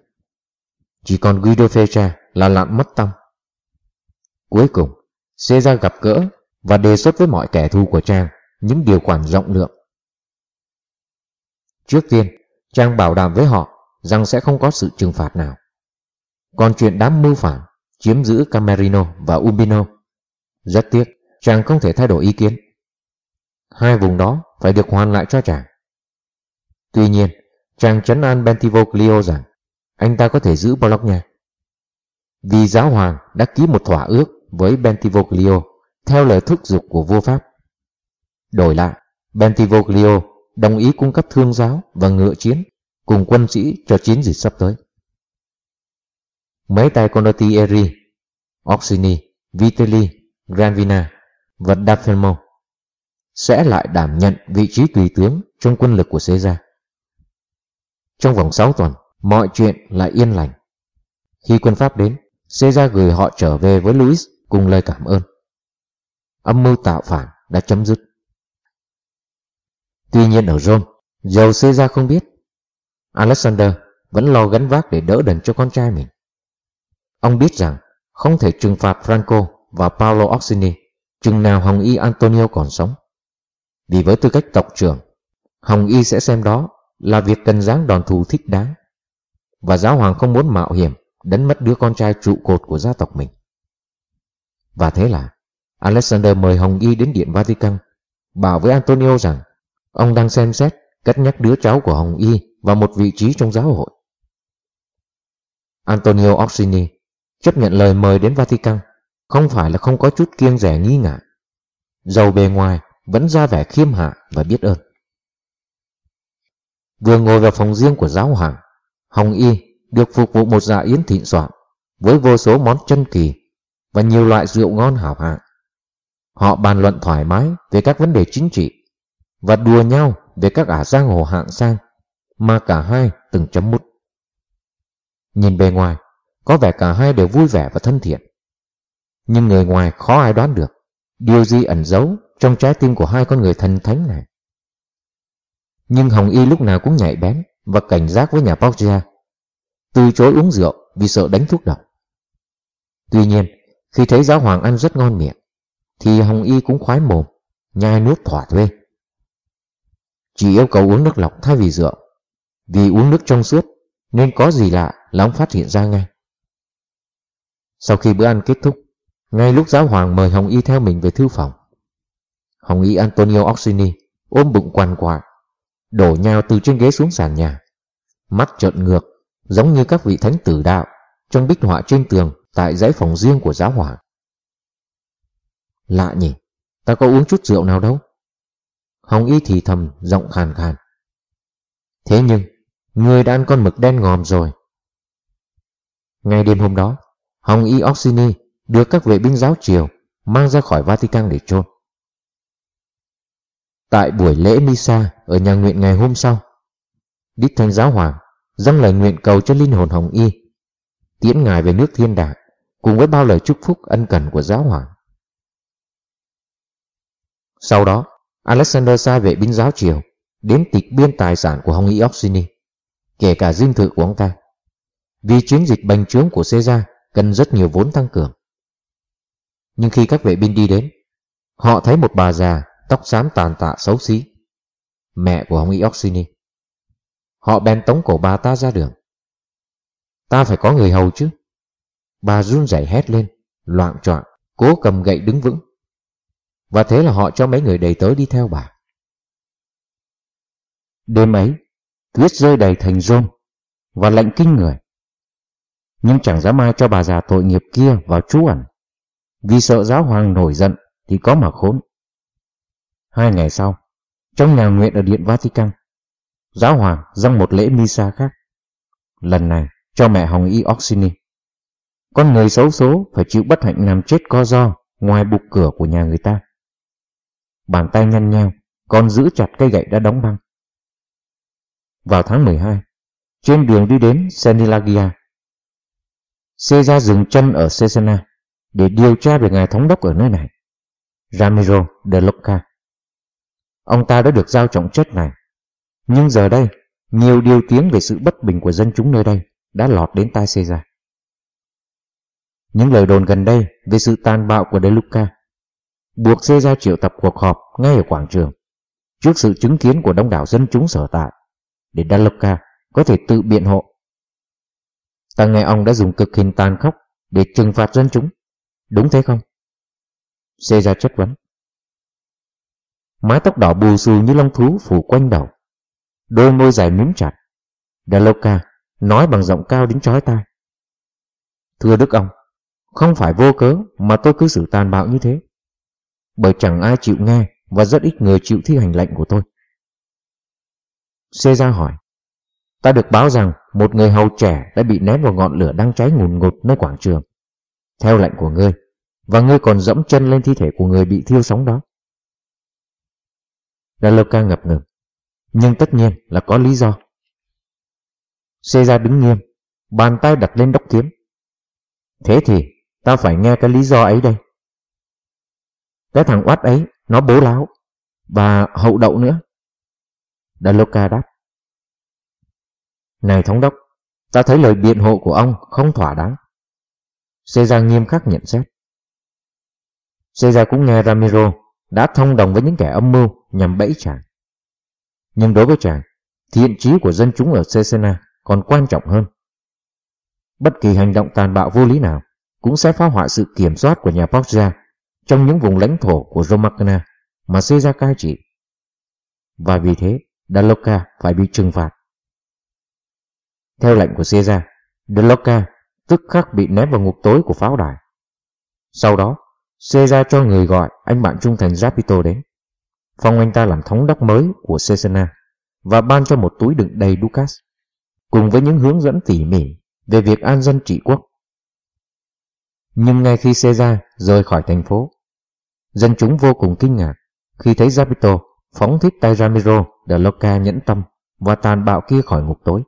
Chỉ còn Guido Fecha là lặn mất tâm. Cuối cùng, Caesar gặp gỡ và đề xuất với mọi kẻ thù của Trang những điều khoản rộng lượng. Trước tiên, Trang bảo đảm với họ rằng sẽ không có sự trừng phạt nào. Còn chuyện đám mưu phản chiếm giữ Camerino và Umbino, rất tiếc, Trang không thể thay đổi ý kiến. Hai vùng đó phải được hoàn lại cho chàng. Tuy nhiên, chàng chấn an Bentivoglio rằng anh ta có thể giữ Bologna. Vì giáo hoàng đã ký một thỏa ước với Bentivoglio theo lời thúc giục của vua Pháp. Đổi lại, Bentivoglio đồng ý cung cấp thương giáo và ngựa chiến cùng quân sĩ cho chiến dịch sắp tới. Mấy tay condottieri, Orsini, Vitelli, Granvina và Dafelmo sẽ lại đảm nhận vị trí tùy tướng trong quân lực của Caesar. Trong vòng 6 tuần, mọi chuyện lại yên lành. Khi quân Pháp đến, Caesar gửi họ trở về với Louis cùng lời cảm ơn. Âm mưu tạo phản đã chấm dứt. Tuy nhiên ở Rome, dầu Caesar không biết, Alexander vẫn lo gánh vác để đỡ đần cho con trai mình. Ông biết rằng không thể trừng phạt Franco và Paolo Orsini chừng nào Hồng Y Antonio còn sống. Vì với tư cách tộc trưởng, Hồng Y sẽ xem đó là việc cần dáng đòn thù thích đáng. Và giáo hoàng không muốn mạo hiểm đánh mất đứa con trai trụ cột của gia tộc mình. Và thế là Alexander mời Hồng Y đến Điện Vatican, bảo với Antonio rằng ông đang xem xét cất nhắc đứa cháu của Hồng Y vào một vị trí trong giáo hội. Antonio Orsini chấp nhận lời mời đến Vatican, không phải là không có chút kiêng rẻ nghi ngại. Dầu bề ngoài vẫn ra vẻ khiêm hạ và biết ơn. Vừa ngồi vào phòng riêng của giáo hoàng, Hồng Y được phục vụ một dạ yến thịnh soạn với vô số món chân kỳ và nhiều loại rượu ngon hảo hạng. Họ bàn luận thoải mái về các vấn đề chính trị và đùa nhau về các ả giang hồ hạng sang mà cả hai từng chấm mút. Nhìn bề ngoài, có vẻ cả hai đều vui vẻ và thân thiện. Nhưng người ngoài khó ai đoán được điều gì ẩn giấu trong trái tim của hai con người thần thánh này. Nhưng Hồng Y lúc nào cũng nhạy bén và cảnh giác với nhà Borgia, từ chối uống rượu vì sợ đánh thuốc độc. Tuy nhiên, khi thấy giáo hoàng ăn rất ngon miệng, thì Hồng Y cũng khoái mồm, nhai nuốt thỏa thuê. Chỉ yêu cầu uống nước lọc thay vì rượu, vì uống nước trong suốt nên có gì lạ là ông phát hiện ra ngay. Sau khi bữa ăn kết thúc, ngay lúc giáo hoàng mời Hồng Y theo mình về thư phòng, Hồng Y Antonio Orsini ôm bụng quằn quại, đổ nhào từ trên ghế xuống sàn nhà, mắt trợn ngược, giống như các vị thánh tử đạo trong bích họa trên tường tại dãy phòng riêng của giáo hoàng. Lạ nhỉ, ta có uống chút rượu nào đâu. Hồng Y thì thầm giọng khàn khàn. Thế nhưng, người đã ăn con mực đen ngòm rồi. Ngay đêm hôm đó, Hồng Y Orsini đưa các vệ binh giáo triều mang ra khỏi Vatican để chôn. Tại buổi lễ Misa ở nhà nguyện ngày hôm sau, Đích Thánh Giáo Hoàng dâng lời nguyện cầu cho linh hồn Hồng Y, tiễn ngài về nước thiên đàng cùng với bao lời chúc phúc ân cần của Giáo Hoàng. Sau đó, Alexander sai vệ binh giáo triều đến tịch biên tài sản của Hồng Y Oxini, kể cả dinh thự của ông ta. Vì chiến dịch bành trướng của Caesar cần rất nhiều vốn tăng cường. Nhưng khi các vệ binh đi đến, họ thấy một bà già tóc xám tàn tạ xấu xí, mẹ của ông Ioxini. Họ bèn tống cổ bà ta ra đường. Ta phải có người hầu chứ. Bà run rẩy hét lên, loạn choạng, cố cầm gậy đứng vững. Và thế là họ cho mấy người đầy tới đi theo bà. Đêm ấy, tuyết rơi đầy thành rôn và lạnh kinh người. Nhưng chẳng dám ai cho bà già tội nghiệp kia vào trú ẩn. Vì sợ giáo hoàng nổi giận thì có mà khốn. Hai ngày sau, trong nhà nguyện ở Điện Vatican, giáo hoàng dâng một lễ misa khác. Lần này cho mẹ Hồng Y Oxini. Con người xấu số phải chịu bất hạnh nằm chết co do ngoài bục cửa của nhà người ta. Bàn tay nhăn nheo, con giữ chặt cây gậy đã đóng băng. Vào tháng 12, trên đường đi đến Senilagia, Caesar dừng chân ở Cesena để điều tra về ngài thống đốc ở nơi này, Ramiro de Locca. Ông ta đã được giao trọng trách này, nhưng giờ đây, nhiều điều tiếng về sự bất bình của dân chúng nơi đây đã lọt đến tai Caesar. Những lời đồn gần đây về sự tàn bạo của De Luca buộc Caesar triệu tập cuộc họp ngay ở quảng trường trước sự chứng kiến của đông đảo dân chúng sở tại để De Luca có thể tự biện hộ. Ta nghe ông đã dùng cực hình tàn khốc để trừng phạt dân chúng. Đúng thế không? Caesar chất vấn. Mái tóc đỏ bù xù như lông thú phủ quanh đầu. Đôi môi dài mím chặt. Daloka nói bằng giọng cao đến chói tai. Thưa Đức ông, không phải vô cớ mà tôi cứ xử tàn bạo như thế. Bởi chẳng ai chịu nghe và rất ít người chịu thi hành lệnh của tôi. Caesar hỏi, ta được báo rằng một người hầu trẻ đã bị ném vào ngọn lửa đang cháy ngùn ngụt nơi quảng trường. Theo lệnh của ngươi, và ngươi còn dẫm chân lên thi thể của người bị thiêu sống đó. Daloka ngập ngừng, nhưng tất nhiên là có lý do. Caesar đứng nghiêm, bàn tay đặt lên đốc kiếm. Thế thì, ta phải nghe cái lý do ấy đây. Cái thằng oát ấy, nó bố láo, và hậu đậu nữa. Daloka đáp. Này thống đốc, ta thấy lời biện hộ của ông không thỏa đáng. Caesar nghiêm khắc nhận xét. Caesar cũng nghe Ramiro đã thông đồng với những kẻ âm mưu nhằm bẫy chàng. Nhưng đối với chàng, thiện trí của dân chúng ở Cesena còn quan trọng hơn. Bất kỳ hành động tàn bạo vô lý nào cũng sẽ phá hoại sự kiểm soát của nhà Borgia trong những vùng lãnh thổ của Romagna mà Caesar cai trị. Và vì thế, Dalloca phải bị trừng phạt. Theo lệnh của Caesar, Dalloca tức khắc bị ném vào ngục tối của pháo đài. Sau đó, Caesar cho người gọi anh bạn trung thành Zapito đến, phong anh ta làm thống đốc mới của Cesena và ban cho một túi đựng đầy Ducas, cùng với những hướng dẫn tỉ mỉ về việc an dân trị quốc. Nhưng ngay khi Caesar rời khỏi thành phố, dân chúng vô cùng kinh ngạc khi thấy Zapito phóng thích tay Ramiro de Loca nhẫn tâm và tàn bạo kia khỏi ngục tối.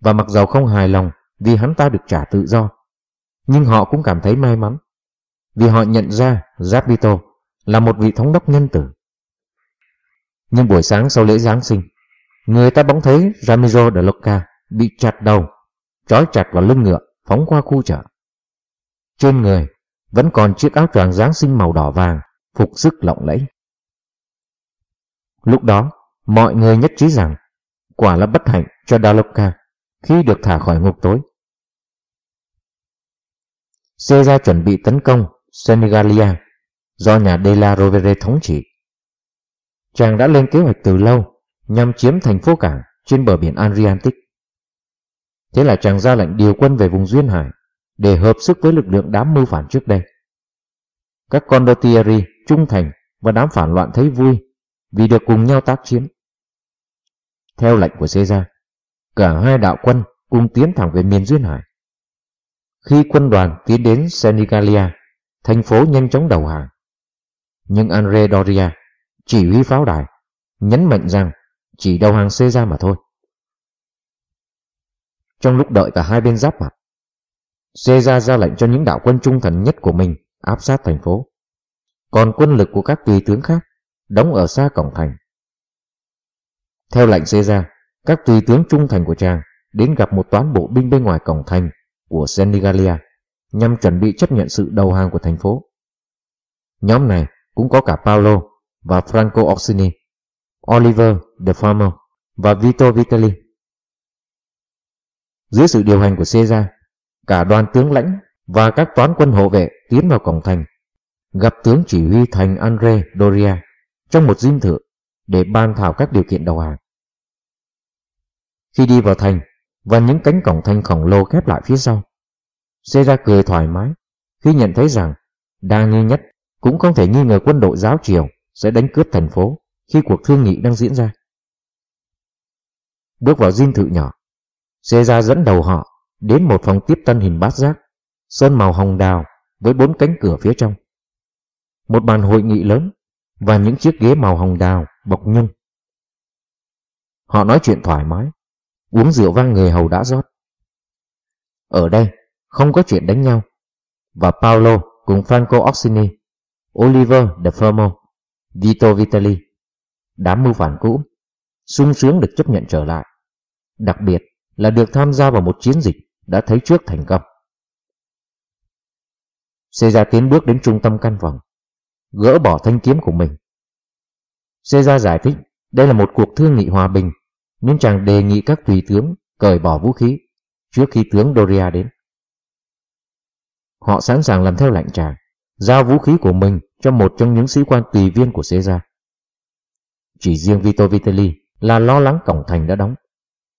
Và mặc dầu không hài lòng vì hắn ta được trả tự do, nhưng họ cũng cảm thấy may mắn vì họ nhận ra Zapito là một vị thống đốc nhân tử. Nhưng buổi sáng sau lễ Giáng sinh, người ta bỗng thấy Ramiro de Loca bị chặt đầu, trói chặt vào lưng ngựa, phóng qua khu chợ. Trên người vẫn còn chiếc áo choàng Giáng sinh màu đỏ vàng, phục sức lộng lẫy. Lúc đó, mọi người nhất trí rằng quả là bất hạnh cho Daloka khi được thả khỏi ngục tối. Caesar chuẩn bị tấn công Senegalia do nhà De La Rovere thống trị. Chàng đã lên kế hoạch từ lâu nhằm chiếm thành phố cảng trên bờ biển Adriatic. Thế là chàng ra lệnh điều quân về vùng Duyên Hải để hợp sức với lực lượng đám mưu phản trước đây. Các condottieri trung thành và đám phản loạn thấy vui vì được cùng nhau tác chiến. Theo lệnh của Caesar, cả hai đạo quân cùng tiến thẳng về miền Duyên Hải. Khi quân đoàn tiến đến Senegalia, thành phố nhanh chóng đầu hàng. Nhưng Andre Doria, chỉ huy pháo đài, nhấn mạnh rằng chỉ đầu hàng Caesar mà thôi. Trong lúc đợi cả hai bên giáp mặt, Caesar ra lệnh cho những đạo quân trung thần nhất của mình áp sát thành phố. Còn quân lực của các tùy tướng khác đóng ở xa cổng thành. Theo lệnh Caesar, các tùy tướng trung thành của chàng đến gặp một toán bộ binh bên ngoài cổng thành của Senigalia nhằm chuẩn bị chấp nhận sự đầu hàng của thành phố. Nhóm này cũng có cả Paolo và Franco Orsini, Oliver De Farmer và Vito Vitali. Dưới sự điều hành của Caesar, cả đoàn tướng lãnh và các toán quân hộ vệ tiến vào cổng thành, gặp tướng chỉ huy thành Andre Doria trong một dinh thự để ban thảo các điều kiện đầu hàng. Khi đi vào thành và những cánh cổng thành khổng lồ khép lại phía sau, Caesar cười thoải mái khi nhận thấy rằng đa nghi nhất cũng không thể nghi ngờ quân đội giáo triều sẽ đánh cướp thành phố khi cuộc thương nghị đang diễn ra. Bước vào dinh thự nhỏ, Caesar dẫn đầu họ đến một phòng tiếp tân hình bát giác, sơn màu hồng đào với bốn cánh cửa phía trong. Một bàn hội nghị lớn và những chiếc ghế màu hồng đào bọc nhung. Họ nói chuyện thoải mái, uống rượu vang người hầu đã rót. Ở đây, không có chuyện đánh nhau, và Paolo cùng Franco Orsini, Oliver De Fermo, Vito Vitali, đám mưu phản cũ, sung sướng được chấp nhận trở lại, đặc biệt là được tham gia vào một chiến dịch đã thấy trước thành công. Caesar tiến bước đến trung tâm căn phòng, gỡ bỏ thanh kiếm của mình. Caesar giải thích đây là một cuộc thương nghị hòa bình, nhưng chàng đề nghị các tùy tướng cởi bỏ vũ khí trước khi tướng Doria đến. Họ sẵn sàng làm theo lệnh chàng, giao vũ khí của mình cho một trong những sĩ quan tùy viên của Caesar. Chỉ riêng Vito Vitelli là lo lắng cổng thành đã đóng,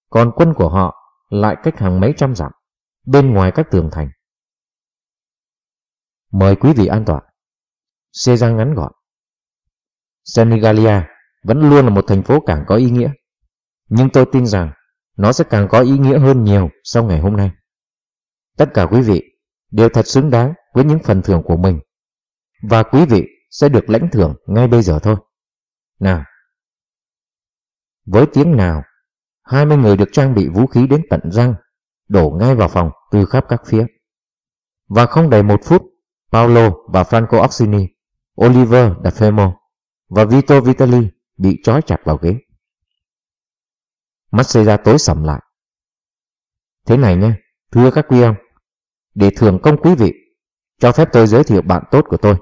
còn quân của họ lại cách hàng mấy trăm dặm, bên ngoài các tường thành. Mời quý vị an toàn. Caesar ngắn gọn. Senigalia vẫn luôn là một thành phố càng có ý nghĩa, nhưng tôi tin rằng nó sẽ càng có ý nghĩa hơn nhiều sau ngày hôm nay. Tất cả quý vị đều thật xứng đáng với những phần thưởng của mình. Và quý vị sẽ được lãnh thưởng ngay bây giờ thôi. Nào! Với tiếng nào, 20 người được trang bị vũ khí đến tận răng, đổ ngay vào phòng từ khắp các phía. Và không đầy một phút, Paolo và Franco Orsini, Oliver da Femo và Vito Vitali bị trói chặt vào ghế. Mắt xây ra tối sầm lại. Thế này nha, thưa các quý ông, để thưởng công quý vị, cho phép tôi giới thiệu bạn tốt của tôi,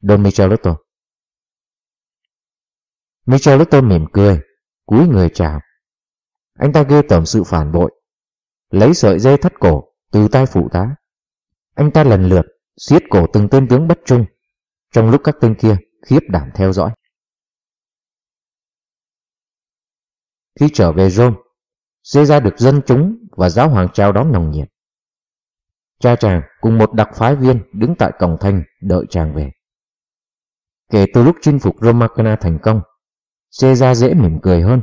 Don Michelotto. Michelotto mỉm cười, cúi người chào. Anh ta ghê tởm sự phản bội, lấy sợi dây thắt cổ từ tay phụ tá. Anh ta lần lượt siết cổ từng tên tướng bất trung, trong lúc các tên kia khiếp đảm theo dõi. Khi trở về Rome, Caesar được dân chúng và giáo hoàng chào đón nồng nhiệt. Cha chàng cùng một đặc phái viên đứng tại cổng thành đợi chàng về. Kể từ lúc chinh phục Romagna thành công, Caesar dễ mỉm cười hơn.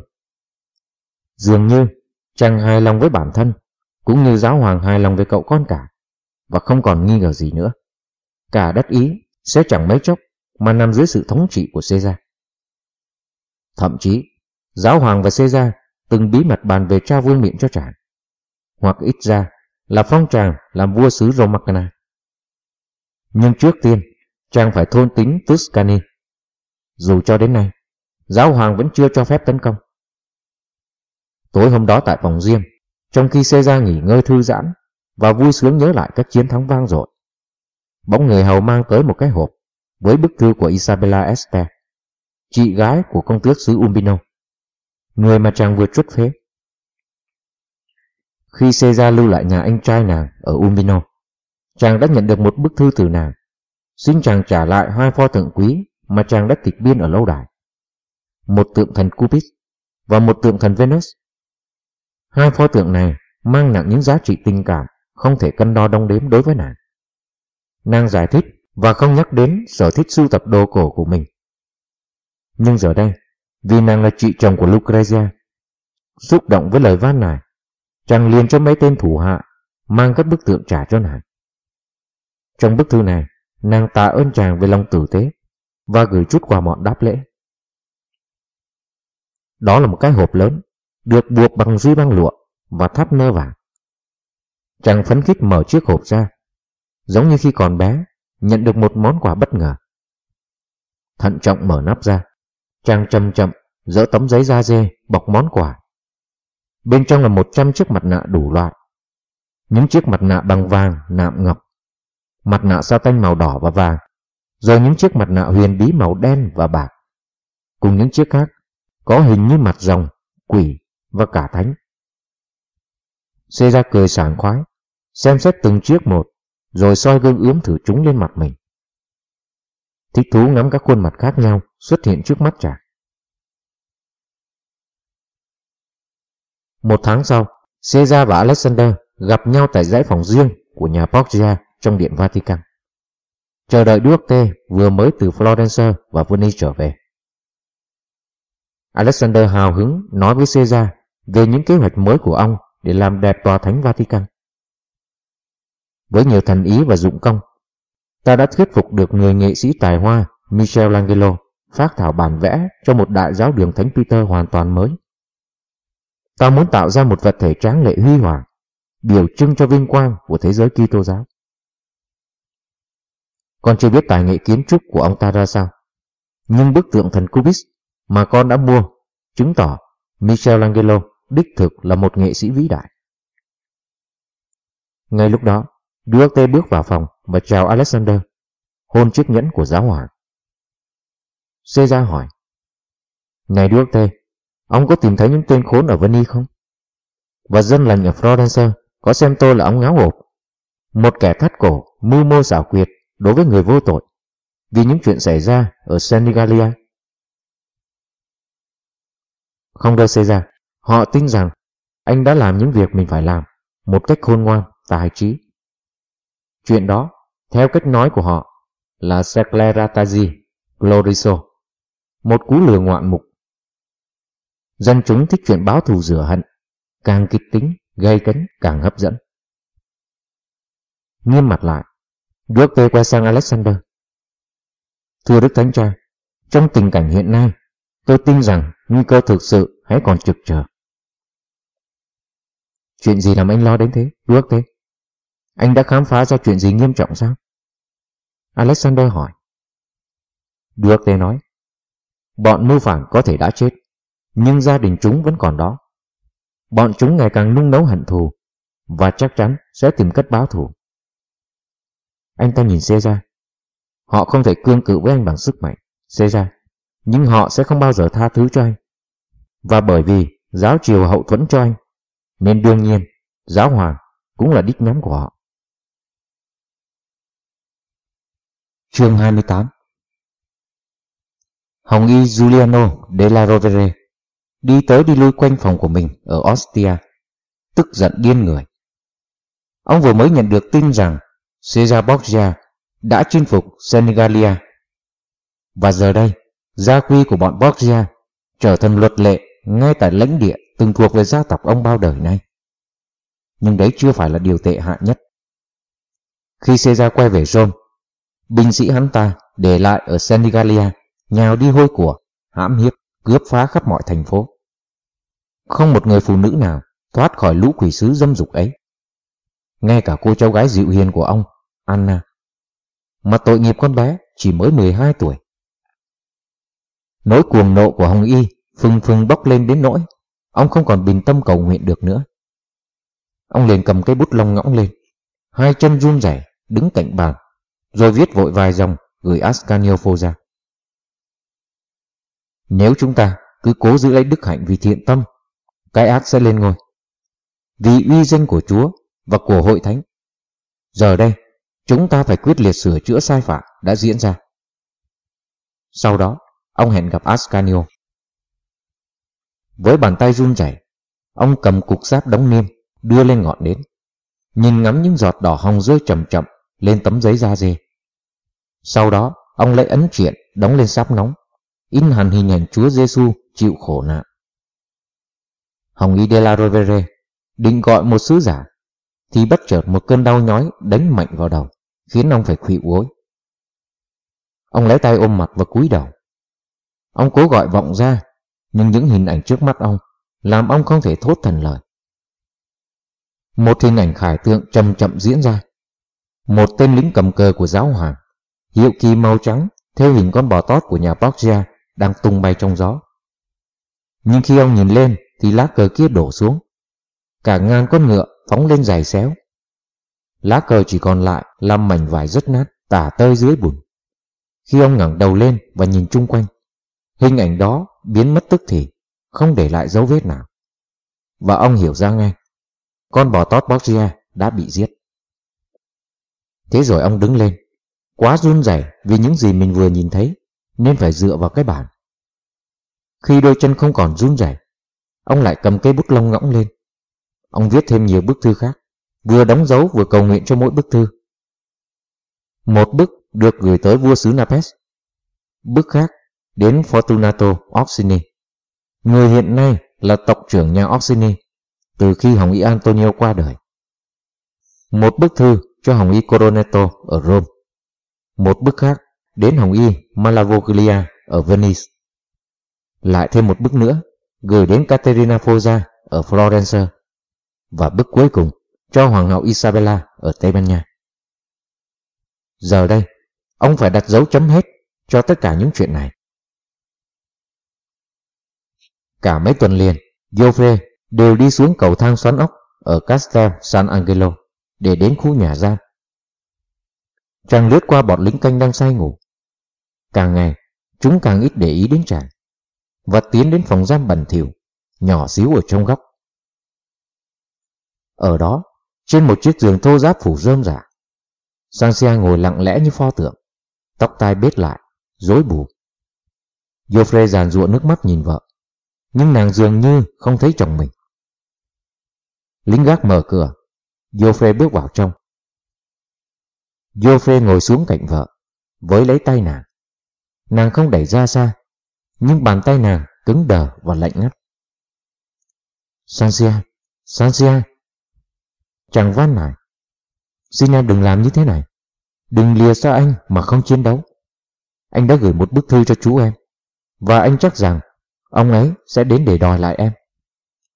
Dường như chàng hài lòng với bản thân, cũng như giáo hoàng hài lòng với cậu con cả, và không còn nghi ngờ gì nữa. Cả đất Ý sẽ chẳng mấy chốc mà nằm dưới sự thống trị của Caesar. Thậm chí, giáo hoàng và Caesar từng bí mật bàn về trao vương miện cho chàng. Hoặc ít ra là phong tràng làm vua xứ Romagna. Nhưng trước tiên, chàng phải thôn tính Tuscany. Dù cho đến nay, giáo hoàng vẫn chưa cho phép tấn công. Tối hôm đó tại phòng riêng, trong khi Caesar nghỉ ngơi thư giãn và vui sướng nhớ lại các chiến thắng vang dội, bóng người hầu mang tới một cái hộp với bức thư của Isabella Este, chị gái của công tước xứ Umbino, người mà chàng vừa trút phế. Khi Caesar lưu lại nhà anh trai nàng ở Umbino, chàng đã nhận được một bức thư từ nàng, xin chàng trả lại hai pho tượng quý mà chàng đã tịch biên ở lâu đài. Một tượng thần Cupid và một tượng thần Venus. Hai pho tượng này mang nặng những giá trị tình cảm không thể cân đo đong đếm đối với nàng. Nàng giải thích và không nhắc đến sở thích sưu tập đồ cổ của mình. Nhưng giờ đây, vì nàng là chị chồng của Lucrezia, xúc động với lời van này, chàng liền cho mấy tên thủ hạ mang các bức tượng trả cho nàng. Trong bức thư này, nàng tạ ơn chàng về lòng tử tế và gửi chút quà mọn đáp lễ. Đó là một cái hộp lớn, được buộc bằng dây băng lụa và thắt nơ vàng. Chàng phấn khích mở chiếc hộp ra, giống như khi còn bé, nhận được một món quà bất ngờ. Thận trọng mở nắp ra, chàng chậm chậm dỡ tấm giấy da dê bọc món quà. Bên trong là một trăm chiếc mặt nạ đủ loại. Những chiếc mặt nạ bằng vàng, nạm ngọc, mặt nạ sa tanh màu đỏ và vàng, rồi những chiếc mặt nạ huyền bí màu đen và bạc, cùng những chiếc khác có hình như mặt rồng, quỷ và cả thánh. Xê ra cười sảng khoái, xem xét từng chiếc một, rồi soi gương ướm thử chúng lên mặt mình. Thích thú ngắm các khuôn mặt khác nhau xuất hiện trước mắt chàng. Một tháng sau, Caesar và Alexander gặp nhau tại dãy phòng riêng của nhà Borgia trong Điện Vatican. Chờ đợi Duarte vừa mới từ Florence và Venice trở về. Alexander hào hứng nói với Caesar về những kế hoạch mới của ông để làm đẹp tòa thánh Vatican. Với nhiều thần ý và dụng công, ta đã thuyết phục được người nghệ sĩ tài hoa Michelangelo phát thảo bản vẽ cho một đại giáo đường Thánh Peter hoàn toàn mới. Ta muốn tạo ra một vật thể tráng lệ huy hoàng, biểu trưng cho vinh quang của thế giới Kitô giáo. Con chưa biết tài nghệ kiến trúc của ông ta ra sao, nhưng bức tượng thần Cubis mà con đã mua chứng tỏ Michelangelo đích thực là một nghệ sĩ vĩ đại. Ngay lúc đó, Duarte bước vào phòng và chào Alexander, hôn chiếc nhẫn của giáo hoàng. Caesar hỏi, Này Duarte, ông có tìm thấy những tên khốn ở Venice không? Và dân lành ở Florence có xem tôi là ông ngáo ngột, một kẻ thắt cổ, mưu mô xảo quyệt đối với người vô tội, vì những chuyện xảy ra ở Senigalia. Không đâu Caesar, họ tin rằng anh đã làm những việc mình phải làm, một cách khôn ngoan, tài trí. Chuyện đó, theo cách nói của họ, là Secleratazi Gloriso, một cú lừa ngoạn mục. Dân chúng thích chuyện báo thù rửa hận, càng kịch tính, gây cấn, càng hấp dẫn. Nghiêm mặt lại, Duarte quay sang Alexander. Thưa Đức Thánh Cha, trong tình cảnh hiện nay, tôi tin rằng nguy cơ thực sự hãy còn trực chờ. Chuyện gì làm anh lo đến thế, Duarte? Anh đã khám phá ra chuyện gì nghiêm trọng sao? Alexander hỏi. Duarte nói, bọn mưu phản có thể đã chết, nhưng gia đình chúng vẫn còn đó. Bọn chúng ngày càng nung nấu hận thù, và chắc chắn sẽ tìm cách báo thù. Anh ta nhìn Caesar. Họ không thể cương cự với anh bằng sức mạnh, Caesar, nhưng họ sẽ không bao giờ tha thứ cho anh. Và bởi vì giáo triều hậu thuẫn cho anh, nên đương nhiên giáo hoàng cũng là đích nhắm của họ. Chương 28 Hồng y Giuliano de la Rovere đi tới đi lui quanh phòng của mình ở Ostia, tức giận điên người. Ông vừa mới nhận được tin rằng Caesar Borgia đã chinh phục Senegalia. Và giờ đây, gia quy của bọn Borgia trở thành luật lệ ngay tại lãnh địa từng thuộc về gia tộc ông bao đời nay. Nhưng đấy chưa phải là điều tệ hại nhất. Khi Caesar quay về Rome, binh sĩ hắn ta để lại ở Senegalia nhào đi hôi của, hãm hiếp, cướp phá khắp mọi thành phố. Không một người phụ nữ nào thoát khỏi lũ quỷ sứ dâm dục ấy. Ngay cả cô cháu gái dịu hiền của ông, Anna. Mà tội nghiệp con bé chỉ mới 12 tuổi. Nỗi cuồng nộ của Hồng Y phừng phừng bốc lên đến nỗi ông không còn bình tâm cầu nguyện được nữa. Ông liền cầm cây bút lông ngõng lên, hai chân run rẩy đứng cạnh bàn, rồi viết vội vài dòng gửi Ascanio ra. Nếu chúng ta cứ cố giữ lấy đức hạnh vì thiện tâm, cái ác sẽ lên ngôi. Vì uy danh của Chúa và của hội thánh. Giờ đây, chúng ta phải quyết liệt sửa chữa sai phạm đã diễn ra. Sau đó, ông hẹn gặp Ascanio. Với bàn tay run rẩy, ông cầm cục sáp đóng niêm, đưa lên ngọn nến, nhìn ngắm những giọt đỏ hồng rơi chậm chậm lên tấm giấy da dê. Sau đó, ông lấy ấn triện đóng lên sáp nóng, in hẳn hình ảnh Chúa Giêsu chịu khổ nạn. Hồng Y de la Rovere định gọi một sứ giả, thì bất chợt một cơn đau nhói đánh mạnh vào đầu, khiến ông phải khuỵu gối. Ông lấy tay ôm mặt và cúi đầu. Ông cố gọi vọng ra, nhưng những hình ảnh trước mắt ông làm ông không thể thốt thành lời. Một hình ảnh khải tượng chậm chậm diễn ra. Một tên lính cầm cờ của giáo hoàng, hiệu kỳ màu trắng theo hình con bò tót của nhà Borgia đang tung bay trong gió. Nhưng khi ông nhìn lên thì lá cờ kia đổ xuống. Cả ngàn con ngựa phóng lên dài xéo. Lá cờ chỉ còn lại là mảnh vải rất nát tả tơi dưới bùn. Khi ông ngẩng đầu lên và nhìn chung quanh, hình ảnh đó biến mất tức thì, không để lại dấu vết nào. Và ông hiểu ra ngay, con bò tót Borgia đã bị giết. Thế rồi ông đứng lên, quá run rẩy vì những gì mình vừa nhìn thấy, nên phải dựa vào cái bàn. Khi đôi chân không còn run rẩy, ông lại cầm cây bút lông ngõng lên. Ông viết thêm nhiều bức thư khác, vừa đóng dấu vừa cầu nguyện cho mỗi bức thư. Một bức được gửi tới vua xứ Napes. Bức khác đến Fortunato Orsini, người hiện nay là tộc trưởng nhà Orsini từ khi Hồng Y Antonio qua đời. Một bức thư cho Hồng Y Coroneto ở Rome. Một bức khác đến Hồng Y Malavoglia ở Venice. Lại thêm một bức nữa gửi đến Caterina Foggia ở Florence. Và bức cuối cùng cho Hoàng hậu Isabella ở Tây Ban Nha. Giờ đây, ông phải đặt dấu chấm hết cho tất cả những chuyện này. Cả mấy tuần liền, Joffre đều đi xuống cầu thang xoắn ốc ở Castel San Angelo để đến khu nhà giam. Chàng lướt qua bọn lính canh đang say ngủ. Càng ngày, chúng càng ít để ý đến chàng và tiến đến phòng giam bẩn thỉu, nhỏ xíu ở trong góc. Ở đó, trên một chiếc giường thô giáp phủ rơm rả, Sanxia ngồi lặng lẽ như pho tượng, tóc tai bết lại, rối bù. Joffre giàn ruộng nước mắt nhìn vợ, nhưng nàng dường như không thấy chồng mình. Lính gác mở cửa, Joffre bước vào trong. Joffre ngồi xuống cạnh vợ, với lấy tay nàng. Nàng không đẩy ra xa, nhưng bàn tay nàng cứng đờ và lạnh ngắt. Sanxia, Sanxia. Chàng van nài. Xin em đừng làm như thế này. Đừng lìa xa anh mà không chiến đấu. Anh đã gửi một bức thư cho chú em. Và anh chắc rằng ông ấy sẽ đến để đòi lại em.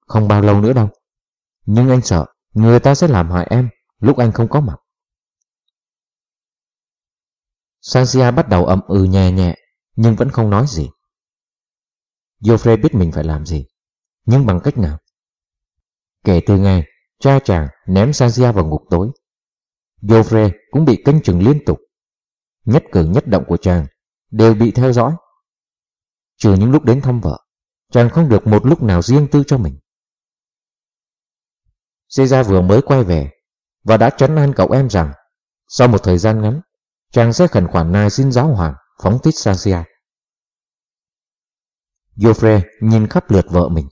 Không bao lâu nữa đâu. Nhưng anh sợ người ta sẽ làm hại em lúc anh không có mặt. Sansia bắt đầu ậm ừ nhẹ nhẹ nhưng vẫn không nói gì. Joffre biết mình phải làm gì, nhưng bằng cách nào? Kể từ ngày cha chàng ném Sansia vào ngục tối, Joffre cũng bị canh chừng liên tục. Nhất cử nhất động của chàng đều bị theo dõi. Trừ những lúc đến thăm vợ, chàng không được một lúc nào riêng tư cho mình. Caesar vừa mới quay về và đã trấn an cậu em rằng sau một thời gian ngắn, chàng sẽ khẩn khoản nài xin giáo hoàng phóng thích Sansia. Joffre nhìn khắp lượt vợ mình,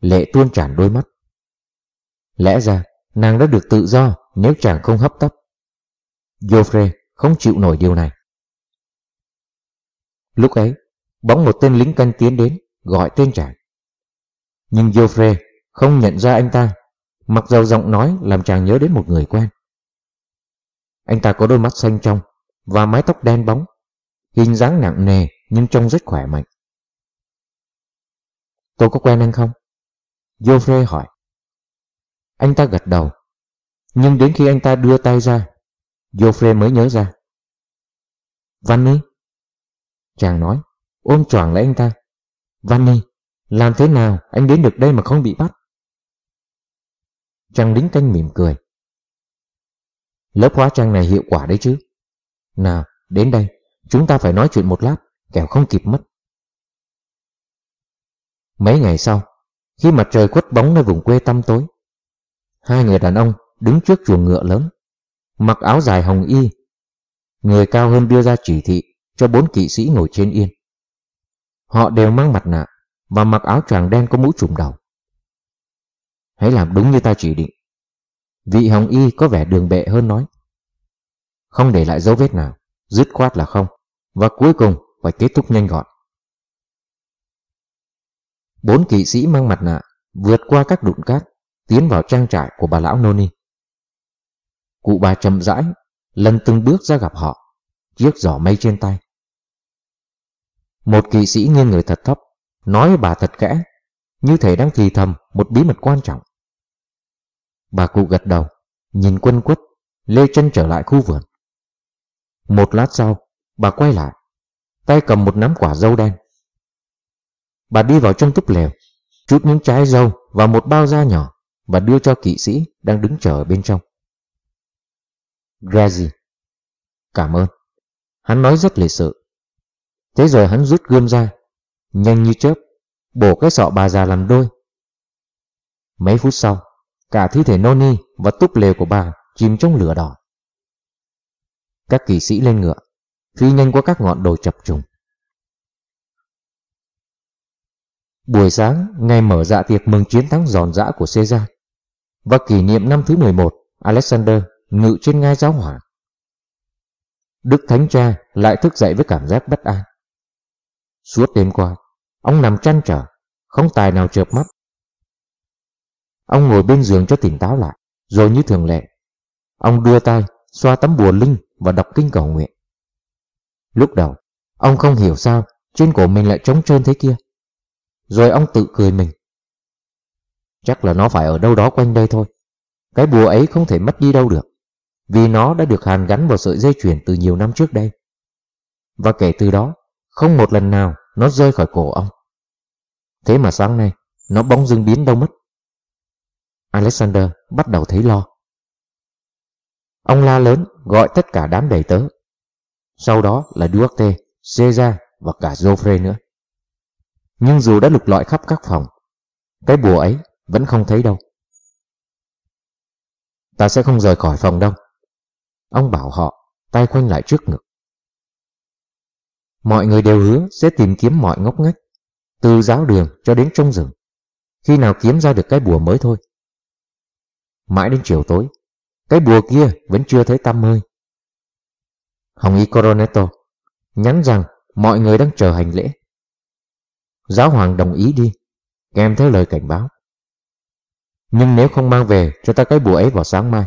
lệ tuôn tràn đôi mắt. Lẽ ra, nàng đã được tự do nếu chàng không hấp tấp. Joffre không chịu nổi điều này. Lúc ấy, bóng một tên lính canh tiến đến, gọi tên chàng. Nhưng Joffre không nhận ra anh ta, mặc dầu giọng nói làm chàng nhớ đến một người quen. Anh ta có đôi mắt xanh trong và mái tóc đen bóng, hình dáng nặng nề nhưng trông rất khỏe mạnh. Tôi có quen anh không? Joffrey hỏi. Anh ta gật đầu. Nhưng đến khi anh ta đưa tay ra, Joffrey mới nhớ ra. Vanny? Chàng nói, ôm choàng lấy anh ta. Vanny, làm thế nào anh đến được đây mà không bị bắt? Chàng lính canh mỉm cười. Lớp hóa trang này hiệu quả đấy chứ. Nào, đến đây, chúng ta phải nói chuyện một lát, kẻo không kịp mất. Mấy ngày sau, khi mặt trời khuất bóng nơi vùng quê tăm tối, hai người đàn ông đứng trước chuồng ngựa lớn, mặc áo dài hồng y. Người cao hơn đưa ra chỉ thị cho bốn kỵ sĩ ngồi trên yên. Họ đều mang mặt nạ và mặc áo choàng đen có mũ trùm đầu. Hãy làm đúng như ta chỉ định. Vị hồng y có vẻ đường bệ hơn nói. Không để lại dấu vết nào, dứt khoát là không, và cuối cùng phải kết thúc nhanh gọn. Bốn kỵ sĩ mang mặt nạ vượt qua các đụn cát tiến vào trang trại của bà lão Noni. Cụ bà chậm rãi lần từng bước ra gặp họ, chiếc giỏ mây trên tay, Một kỵ sĩ nghiêng người thật thấp, nói bà thật kẽ, như thể đang thì thầm một bí mật quan trọng. Bà cụ gật đầu, nhìn quân quất, lê chân trở lại khu vườn. Một lát sau, bà quay lại, tay cầm một nắm quả dâu đen. Bà đi vào trong túp lều, chút những trái dâu vào một bao da nhỏ và đưa cho kỵ sĩ đang đứng chờ ở bên trong. Grazi. Cảm ơn. Hắn nói rất lịch sự. Thế rồi hắn rút gươm ra, nhanh như chớp, bổ cái sọ bà già làm đôi. Mấy phút sau, cả thi thể Noni và túp lều của bà chìm trong lửa đỏ. Các kỵ sĩ lên ngựa, phi nhanh qua các ngọn đồi chập trùng. Buổi sáng, ngày mở dạ tiệc mừng chiến thắng giòn giã của Caesar và kỷ niệm năm thứ 11, Alexander ngự trên ngai giáo hỏa. Đức Thánh Cha lại thức dậy với cảm giác bất an. Suốt đêm qua, ông nằm chăn trở, không tài nào chợp mắt. Ông ngồi bên giường cho tỉnh táo lại, rồi như thường lệ, ông đưa tay xoa tấm bùa linh và đọc kinh cầu nguyện. Lúc đầu, ông không hiểu sao trên cổ mình lại trống trơn thế kia. Rồi ông tự cười mình. Chắc là nó phải ở đâu đó quanh đây thôi. Cái bùa ấy không thể mất đi đâu được, vì nó đã được hàn gắn vào sợi dây chuyền từ nhiều năm trước đây. Và kể từ đó, không một lần nào nó rơi khỏi cổ ông. Thế mà sáng nay, nó bóng dưng biến đâu mất. Alexander bắt đầu thấy lo. Ông la lớn gọi tất cả đám đầy tớ. Sau đó là Duarte, Caesar và cả Joffre nữa. Nhưng dù đã lục lọi khắp các phòng, cái bùa ấy vẫn không thấy đâu. Ta sẽ không rời khỏi phòng đâu. Ông bảo họ, tay khoanh lại trước ngực. Mọi người đều hứa sẽ tìm kiếm mọi ngóc ngách, từ giáo đường cho đến trong rừng, khi nào kiếm ra được cái bùa mới thôi. Mãi đến chiều tối, cái bùa kia vẫn chưa thấy tăm hơi. Hồng Y Coroneto nhắn rằng mọi người đang chờ hành lễ. Giáo hoàng đồng ý đi, kèm theo lời cảnh báo. Nhưng nếu không mang về cho ta cái bùa ấy vào sáng mai,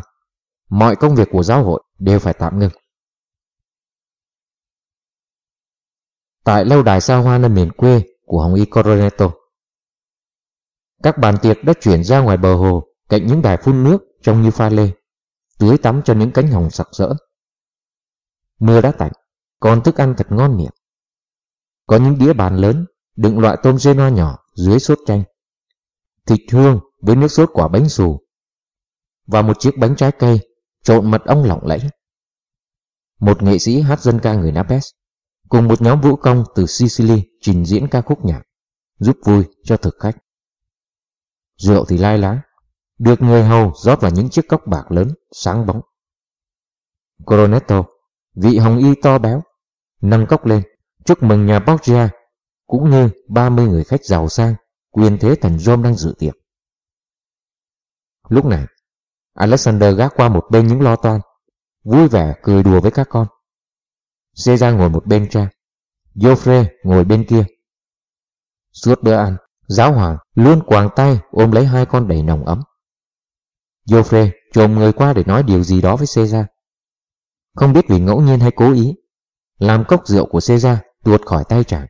mọi công việc của giáo hội đều phải tạm ngưng. Tại lâu đài xa hoa nơi miền quê của Hồng Y Coroneto, các bàn tiệc đã chuyển ra ngoài bờ hồ cạnh những đài phun nước trông như pha lê, tưới tắm cho những cánh hồng sặc sỡ. Mưa đã tạnh, còn thức ăn thật ngon miệng. Có những đĩa bàn lớn đựng loại tôm genoa nhỏ dưới sốt chanh, thịt hương với nước sốt quả bánh xù và một chiếc bánh trái cây trộn mật ong lỏng lẫy. Một nghệ sĩ hát dân ca người Naples cùng một nhóm vũ công từ Sicily trình diễn ca khúc nhạc, giúp vui cho thực khách. Rượu thì lai láng, được người hầu rót vào những chiếc cốc bạc lớn, sáng bóng. Coronetto, vị hồng y to béo, nâng cốc lên, chúc mừng nhà Borgia, cũng như 30 người khách giàu sang, quyền thế thần Rome đang dự tiệc. Lúc này, Alexander gác qua một bên những lo toan, vui vẻ cười đùa với các con. Caesar ngồi một bên cha, Joffre ngồi bên kia. Suốt bữa ăn, giáo hoàng luôn quàng tay ôm lấy hai con đầy nồng ấm. Joffre trồm người qua để nói điều gì đó với Caesar. Không biết vì ngẫu nhiên hay cố ý, làm cốc rượu của Caesar tuột khỏi tay chàng.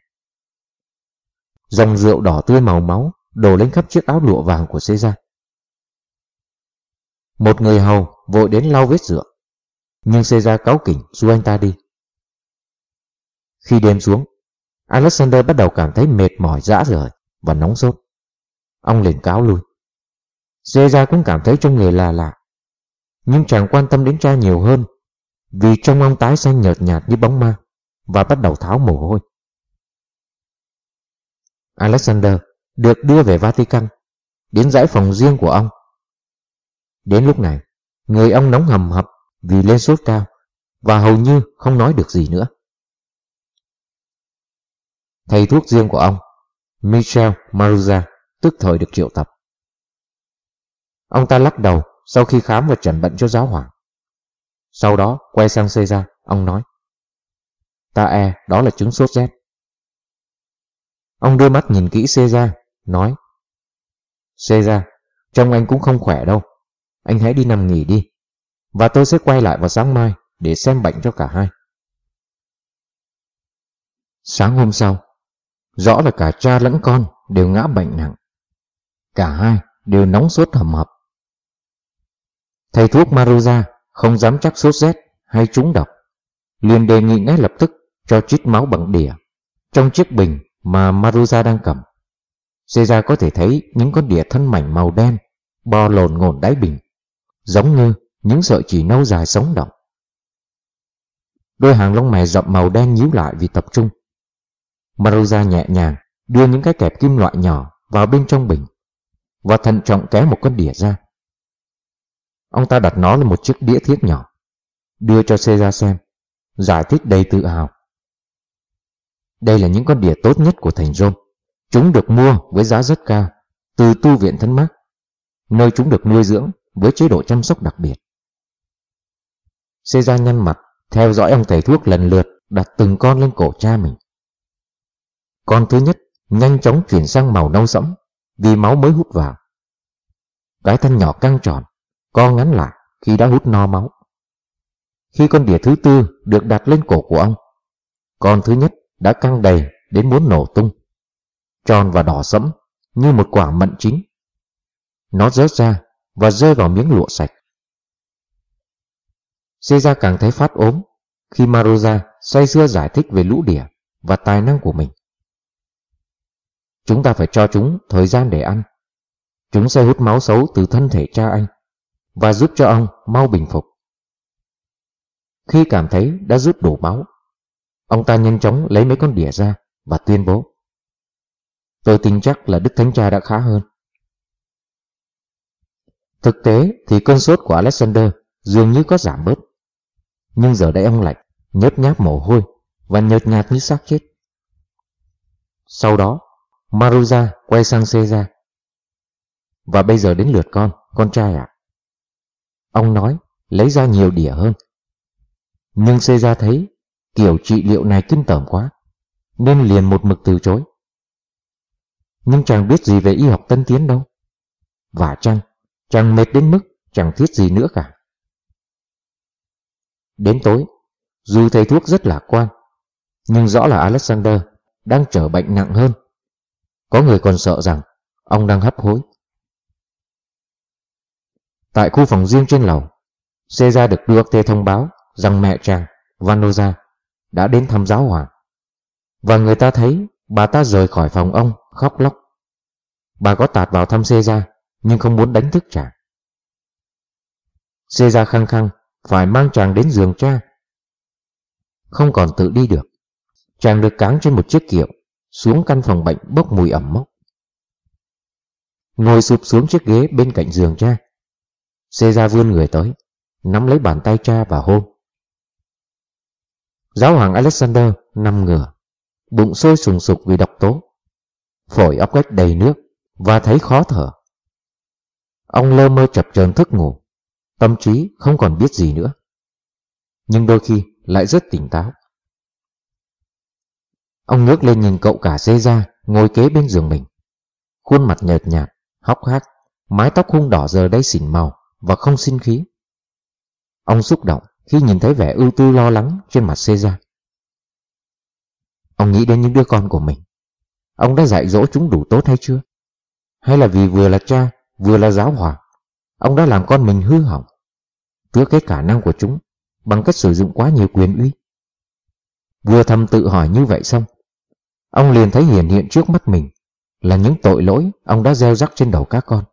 Dòng rượu đỏ tươi màu máu đổ lên khắp chiếc áo lụa vàng của Caesar. Một người hầu vội đến lau vết rượu, nhưng Caesar cáu kỉnh xua anh ta đi. Khi đêm xuống, Alexander bắt đầu cảm thấy mệt mỏi dã rời và nóng sốt. Ông liền cáo lui. Caesar cũng cảm thấy trong người là lạ, nhưng chàng quan tâm đến cha nhiều hơn vì trong ông tái xanh nhợt nhạt như bóng ma và bắt đầu tháo mồ hôi. Alexander được đưa về Vatican, đến dãy phòng riêng của ông. Đến lúc này, người ông nóng hầm hập vì lên sốt cao và hầu như không nói được gì nữa. Thầy thuốc riêng của ông, Michel Maruza, tức thời được triệu tập. Ông ta lắc đầu sau khi khám và chẩn bệnh cho giáo hoàng. Sau đó quay sang Caesar, ông nói. Ta e đó là chứng sốt rét. Ông đưa mắt nhìn kỹ Caesar, nói. Caesar, trông anh cũng không khỏe đâu. Anh hãy đi nằm nghỉ đi. Và tôi sẽ quay lại vào sáng mai để xem bệnh cho cả hai. Sáng hôm sau, Rõ là cả cha lẫn con đều ngã bệnh nặng. Cả hai đều nóng sốt hầm hập. Thầy thuốc Maruza không dám chắc sốt rét hay trúng độc. liền đề nghị ngay lập tức cho chích máu bằng đỉa trong chiếc bình mà Maruza đang cầm. Caesar có thể thấy những con đỉa thân mảnh màu đen bò lồn ngổn đáy bình, giống như những sợi chỉ nâu dài sống động. Đôi hàng lông mày rậm màu đen nhíu lại vì tập trung. Maruza nhẹ nhàng đưa những cái kẹp kim loại nhỏ vào bên trong bình và thận trọng kéo một con đĩa ra. Ông ta đặt nó lên một chiếc đĩa thiết nhỏ, đưa cho Caesar xem, giải thích đầy tự hào. Đây là những con đỉa tốt nhất của thành Rome. Chúng được mua với giá rất cao từ tu viện thân mắc, nơi chúng được nuôi dưỡng với chế độ chăm sóc đặc biệt. Caesar nhăn mặt, theo dõi ông thầy thuốc lần lượt đặt từng con lên cổ cha mình. Con thứ nhất nhanh chóng chuyển sang màu nâu sẫm vì máu mới hút vào. Cái thân nhỏ căng tròn, co ngắn lại khi đã hút no máu. Khi con đỉa thứ tư được đặt lên cổ của ông, con thứ nhất đã căng đầy đến muốn nổ tung. Tròn và đỏ sẫm như một quả mận chín. Nó rớt ra và rơi vào miếng lụa sạch. Caesar càng thấy phát ốm khi Maruza say sưa giải thích về lũ đỉa và tài năng của mình. Chúng ta phải cho chúng thời gian để ăn. Chúng sẽ hút máu xấu từ thân thể cha anh và giúp cho ông mau bình phục. Khi cảm thấy đã rút đủ máu, ông ta nhanh chóng lấy mấy con đỉa ra và tuyên bố. Tôi tin chắc là Đức Thánh Cha đã khá hơn. Thực tế thì cơn sốt của Alexander dường như có giảm bớt. Nhưng giờ đây ông lạnh, nhớt nháp mồ hôi và nhợt nhạt như xác chết. Sau đó, Maruza quay sang Caesar. Và bây giờ đến lượt con, con trai ạ. Ông nói, lấy ra nhiều đỉa hơn. Nhưng Caesar thấy kiểu trị liệu này kinh tởm quá, nên liền một mực từ chối. Nhưng chàng biết gì về y học tân tiến đâu. Và chăng, chàng mệt đến mức chẳng thiết gì nữa cả. Đến tối, dù thầy thuốc rất lạc quan, nhưng rõ là Alexander đang trở bệnh nặng hơn. Có người còn sợ rằng ông đang hấp hối. Tại khu phòng riêng trên lầu, Caesar được đưa tê thông báo rằng mẹ chàng, Vanoza, đã đến thăm giáo hoàng. Và người ta thấy bà ta rời khỏi phòng ông khóc lóc. Bà có tạt vào thăm Caesar nhưng không muốn đánh thức chàng. Caesar khăng khăng phải mang chàng đến giường cha. Không còn tự đi được, chàng được cáng trên một chiếc kiệu xuống căn phòng bệnh bốc mùi ẩm mốc. Ngồi sụp xuống chiếc ghế bên cạnh giường cha. Caesar vươn người tới, nắm lấy bàn tay cha và hôn. Giáo hoàng Alexander nằm ngửa, bụng sôi sùng sục vì độc tố, phổi óc ếch đầy nước và thấy khó thở. Ông lơ mơ chập chờn thức ngủ, tâm trí không còn biết gì nữa. Nhưng đôi khi lại rất tỉnh táo. Ông ngước lên nhìn cậu cả xê ra ngồi kế bên giường mình. Khuôn mặt nhợt nhạt, hóc hác, mái tóc hung đỏ giờ đây xỉn màu và không sinh khí. Ông xúc động khi nhìn thấy vẻ ưu tư lo lắng trên mặt Caesar. Ông nghĩ đến những đứa con của mình. Ông đã dạy dỗ chúng đủ tốt hay chưa? Hay là vì vừa là cha, vừa là giáo hoàng, ông đã làm con mình hư hỏng, tước cái khả năng của chúng bằng cách sử dụng quá nhiều quyền uy? Vừa thầm tự hỏi như vậy xong, ông liền thấy hiển hiện trước mắt mình là những tội lỗi ông đã gieo rắc trên đầu các con.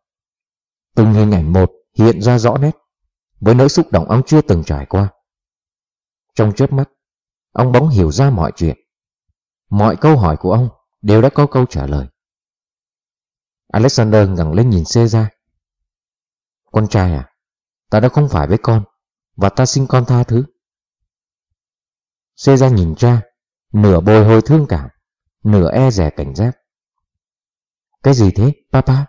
Từng hình ảnh một hiện ra rõ nét với nỗi xúc động ông chưa từng trải qua. Trong chớp mắt, ông bỗng hiểu ra mọi chuyện. Mọi câu hỏi của ông đều đã có câu trả lời. Alexander ngẩng lên nhìn Caesar. Con trai à, ta đã không phải với con, và ta xin con tha thứ. Caesar nhìn cha, nửa bồi hồi thương cảm, nửa e rẻ cảnh giác. Cái gì thế, papa?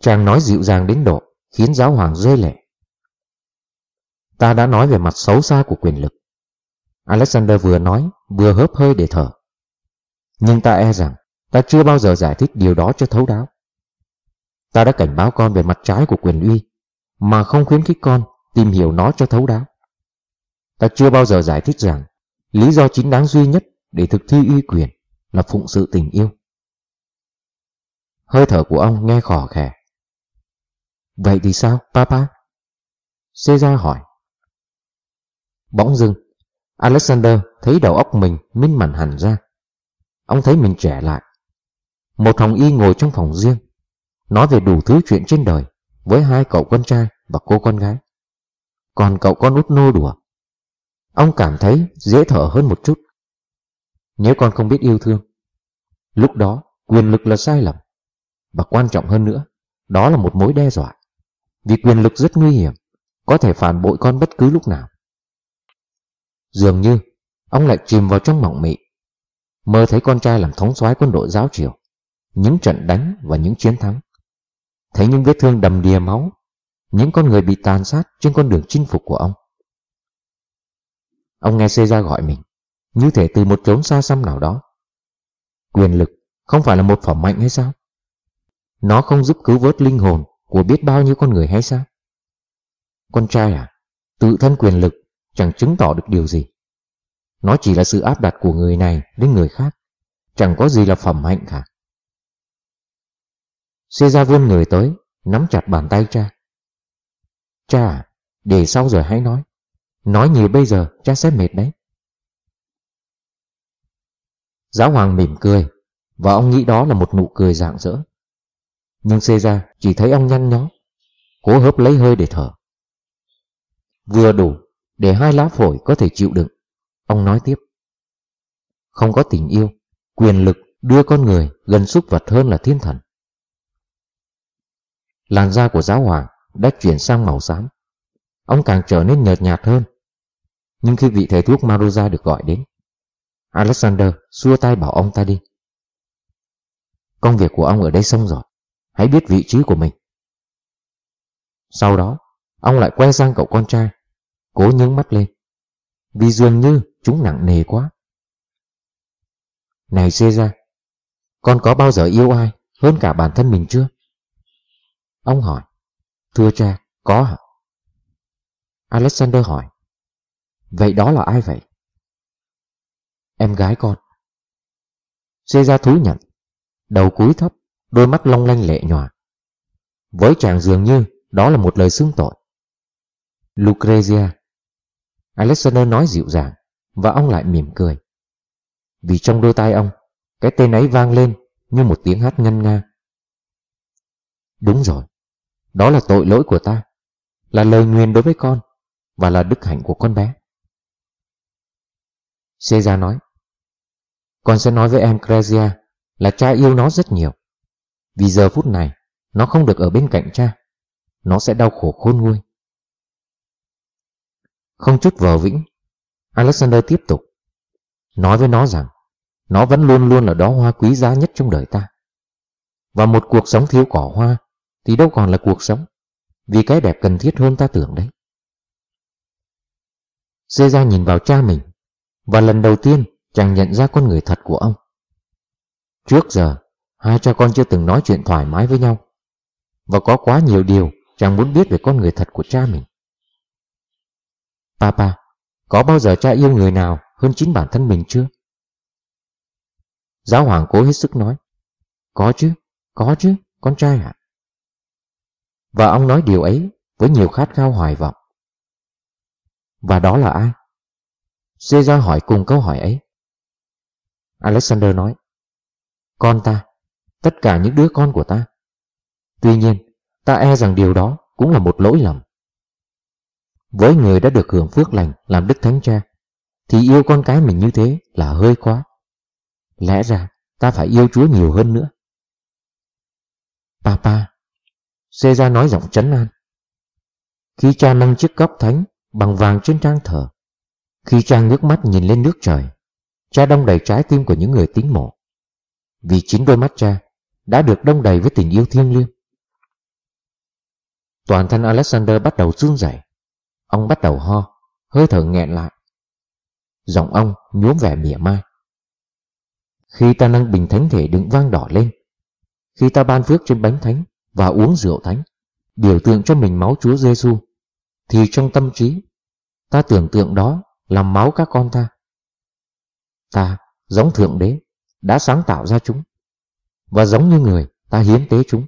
Chàng nói dịu dàng đến độ khiến giáo hoàng rơi lệ. Ta đã nói về mặt xấu xa của quyền lực. Alexander vừa nói, vừa hớp hơi để thở. Nhưng ta e rằng ta chưa bao giờ giải thích điều đó cho thấu đáo. Ta đã cảnh báo con về mặt trái của quyền uy, mà không khuyến khích con tìm hiểu nó cho thấu đáo. Ta chưa bao giờ giải thích rằng lý do chính đáng duy nhất để thực thi uy quyền là phụng sự tình yêu. Hơi thở của ông nghe khò khè. Vậy thì sao, papa? Caesar hỏi. Bỗng dưng, Alexander thấy đầu óc mình minh mẩn hẳn ra. Ông thấy mình trẻ lại. Một hồng y ngồi trong phòng riêng, nói về đủ thứ chuyện trên đời với hai cậu con trai và cô con gái. Còn cậu con út nô đùa. Ông cảm thấy dễ thở hơn một chút. Nếu con không biết yêu thương, lúc đó quyền lực là sai lầm. Và quan trọng hơn nữa, đó là một mối đe dọa. Vì quyền lực rất nguy hiểm, có thể phản bội con bất cứ lúc nào. Dường như, ông lại chìm vào trong mộng mị, mơ thấy con trai làm thống soái quân đội giáo triều, những trận đánh và những chiến thắng. Thấy những vết thương đầm đìa máu, những con người bị tàn sát trên con đường chinh phục của ông. Ông nghe Caesar gọi mình, như thể từ một chốn xa xăm nào đó. Quyền lực không phải là một phẩm mạnh hay sao? Nó không giúp cứu vớt linh hồn của biết bao nhiêu con người hay sao? Con trai à, tự thân quyền lực chẳng chứng tỏ được điều gì. Nó chỉ là sự áp đặt của người này đến người khác, chẳng có gì là phẩm hạnh cả. Caesar vươn người tới, nắm chặt bàn tay cha. Cha à, để sau rồi hãy nói. Nói nhiều bây giờ cha sẽ mệt đấy. Giáo hoàng mỉm cười, và ông nghĩ đó là một nụ cười rạng rỡ. Nhưng Caesar chỉ thấy ông nhăn nhó, cố hớp lấy hơi để thở. Vừa đủ để hai lá phổi có thể chịu đựng. Ông nói tiếp. Không có tình yêu, quyền lực đưa con người gần súc vật hơn là thiên thần. Làn da của giáo hoàng đã chuyển sang màu xám. Ông càng trở nên nhợt nhạt hơn. Nhưng khi vị thầy thuốc Maruza được gọi đến, Alexander xua tay bảo ông ta đi. Công việc của ông ở đây xong rồi, hãy biết vị trí của mình. Sau đó, ông lại quay sang cậu con trai, cố nhướng mắt lên, vì dường như chúng nặng nề quá. Này Caesar, con có bao giờ yêu ai hơn cả bản thân mình chưa? Ông hỏi, thưa cha, có hả? Alexander hỏi, vậy đó là ai vậy? Em gái con. Caesar thú nhận, đầu cúi thấp, đôi mắt long lanh lệ nhòa. Với chàng dường như đó là một lời xưng tội. Lucrezia. Alexander nói dịu dàng, và ông lại mỉm cười. Vì trong đôi tai ông, cái tên ấy vang lên như một tiếng hát ngân nga. Đúng rồi, đó là tội lỗi của ta, là lời nguyền đối với con, và là đức hạnh của con bé. Caesar nói, con sẽ nói với em Crezia là cha yêu nó rất nhiều. Vì giờ phút này, nó không được ở bên cạnh cha. Nó sẽ đau khổ khôn nguôi. Không chút vờ vĩnh, Alexander tiếp tục. Nói với nó rằng, nó vẫn luôn luôn là đó hoa quý giá nhất trong đời ta. Và một cuộc sống thiếu cỏ hoa thì đâu còn là cuộc sống, vì cái đẹp cần thiết hơn ta tưởng đấy. Caesar nhìn vào cha mình, và lần đầu tiên chàng nhận ra con người thật của ông. Trước giờ, hai cha con chưa từng nói chuyện thoải mái với nhau, và có quá nhiều điều chàng muốn biết về con người thật của cha mình. Papa, có bao giờ cha yêu người nào hơn chính bản thân mình chưa? Giáo hoàng cố hết sức nói, có chứ, có chứ, con trai ạ. Và ông nói điều ấy với nhiều khát khao hoài vọng. Và đó là ai? Caesar hỏi cùng câu hỏi ấy. Alexander nói, Con ta, tất cả những đứa con của ta. Tuy nhiên, ta e rằng điều đó cũng là một lỗi lầm. Với người đã được hưởng phước lành làm đức thánh cha, thì yêu con cái mình như thế là hơi quá. Lẽ ra ta phải yêu Chúa nhiều hơn nữa. Papa, Caesar nói giọng trấn an. Khi cha nâng chiếc cốc thánh bằng vàng trên trang thờ, khi cha ngước mắt nhìn lên nước trời, cha đông đầy trái tim của những người tín mộ. Vì chính đôi mắt cha đã được đông đầy với tình yêu thiêng liêng. Toàn thân Alexander bắt đầu run rẩy. Ông bắt đầu ho, hơi thở nghẹn lại. Giọng ông nhuốm vẻ mỉa mai. Khi ta nâng bình thánh thể đựng vang đỏ lên, khi ta ban phước trên bánh thánh và uống rượu thánh, biểu tượng cho mình máu Chúa Giêsu, thì trong tâm trí, ta tưởng tượng đó là máu các con ta. Ta, giống Thượng Đế, đã sáng tạo ra chúng. Và giống như người, ta hiến tế chúng.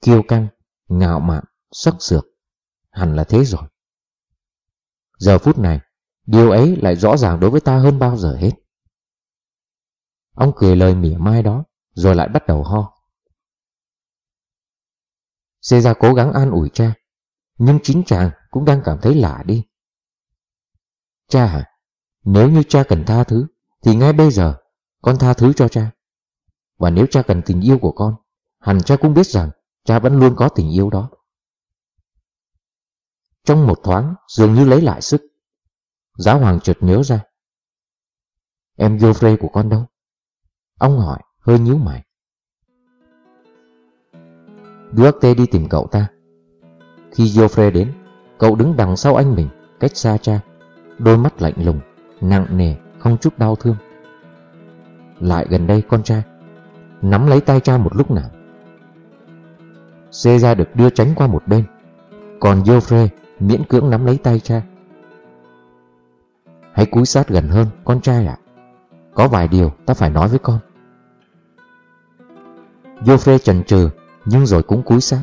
Kiêu căng, ngạo mạn, sắc sược. Hẳn là thế rồi. Giờ phút này, điều ấy lại rõ ràng đối với ta hơn bao giờ hết. Ông cười lời mỉa mai đó, rồi lại bắt đầu ho. Caesar cố gắng an ủi cha, nhưng chính chàng cũng đang cảm thấy lạ đi. Cha hả? Nếu như cha cần tha thứ, thì ngay bây giờ con tha thứ cho cha. Và nếu cha cần tình yêu của con, hẳn cha cũng biết rằng cha vẫn luôn có tình yêu đó. Trong một thoáng, dường như lấy lại sức, giáo hoàng chợt nhớ ra. Em Geoffrey của con đâu? Ông hỏi, hơi nhíu mày. Duarte đi tìm cậu ta. Khi Geoffrey đến, cậu đứng đằng sau anh mình, cách xa cha, đôi mắt lạnh lùng, nặng nề, không chút đau thương. Lại gần đây con trai, nắm lấy tay cha một lúc nào. Caesar được đưa tránh qua một bên, còn Geoffrey miễn cưỡng nắm lấy tay cha. Hãy cúi sát gần hơn, con trai ạ. Có vài điều ta phải nói với con. Geoffrey chần chừ nhưng rồi cũng cúi sát.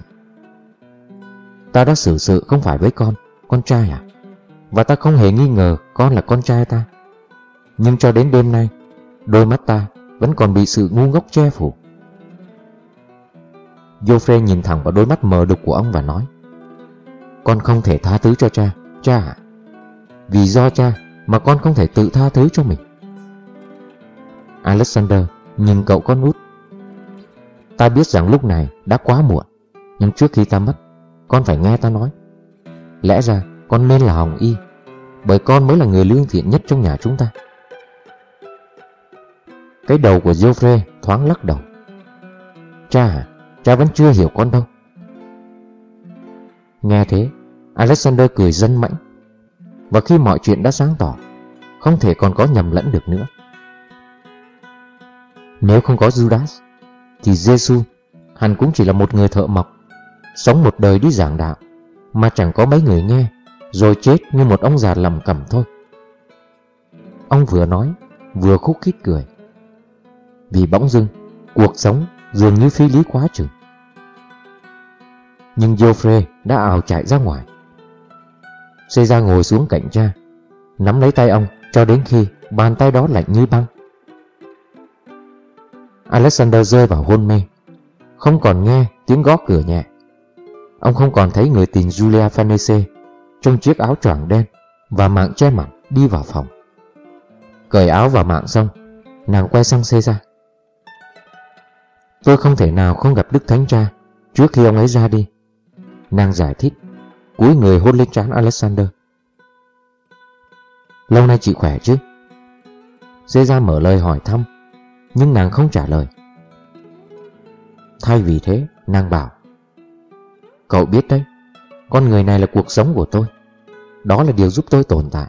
Ta đã xử sự không phải với con, con trai à? Và ta không hề nghi ngờ con là con trai ta. Nhưng cho đến đêm nay, đôi mắt ta vẫn còn bị sự ngu ngốc che phủ. Geoffrey nhìn thẳng vào đôi mắt mờ đục của ông và nói con không thể tha thứ cho cha, cha ạ. Vì do cha mà con không thể tự tha thứ cho mình. Alexander nhìn cậu con út. Ta biết rằng lúc này đã quá muộn Nhưng trước khi ta mất Con phải nghe ta nói. Lẽ ra con nên là Hồng Y Bởi con mới là người lương thiện nhất trong nhà chúng ta. Cái đầu của Geoffrey thoáng lắc đầu. Cha à Cha vẫn chưa hiểu con đâu. Nghe thế Alexander cười dân mãnh Và khi mọi chuyện đã sáng tỏ Không thể còn có nhầm lẫn được nữa Nếu không có Judas thì Giêsu hẳn cũng chỉ là một người thợ mộc, sống một đời đi giảng đạo, mà chẳng có mấy người nghe, rồi chết như một ông già lầm cầm thôi. Ông vừa nói, vừa khúc khích cười. Vì bỗng dưng, cuộc sống dường như phi lý quá chừng. Nhưng Geoffrey đã ảo chạy ra ngoài. Caesar ngồi xuống cạnh cha, nắm lấy tay ông cho đến khi bàn tay đó lạnh như băng. Alexander rơi vào hôn mê Không còn nghe tiếng gõ cửa nhẹ. Ông không còn thấy người tình Julia Fanese Trong chiếc áo choàng đen Và mạng che mặt đi vào phòng. Cởi áo và mạng xong Nàng quay sang xê ra Tôi không thể nào không gặp Đức Thánh Cha Trước khi ông ấy ra đi Nàng giải thích. Cúi người hôn lên trán Alexander Lâu nay chị khỏe chứ Xê ra mở lời hỏi thăm nhưng nàng không trả lời. Thay vì thế, nàng bảo Cậu biết đấy, con người này là cuộc sống của tôi. Đó là điều giúp tôi tồn tại.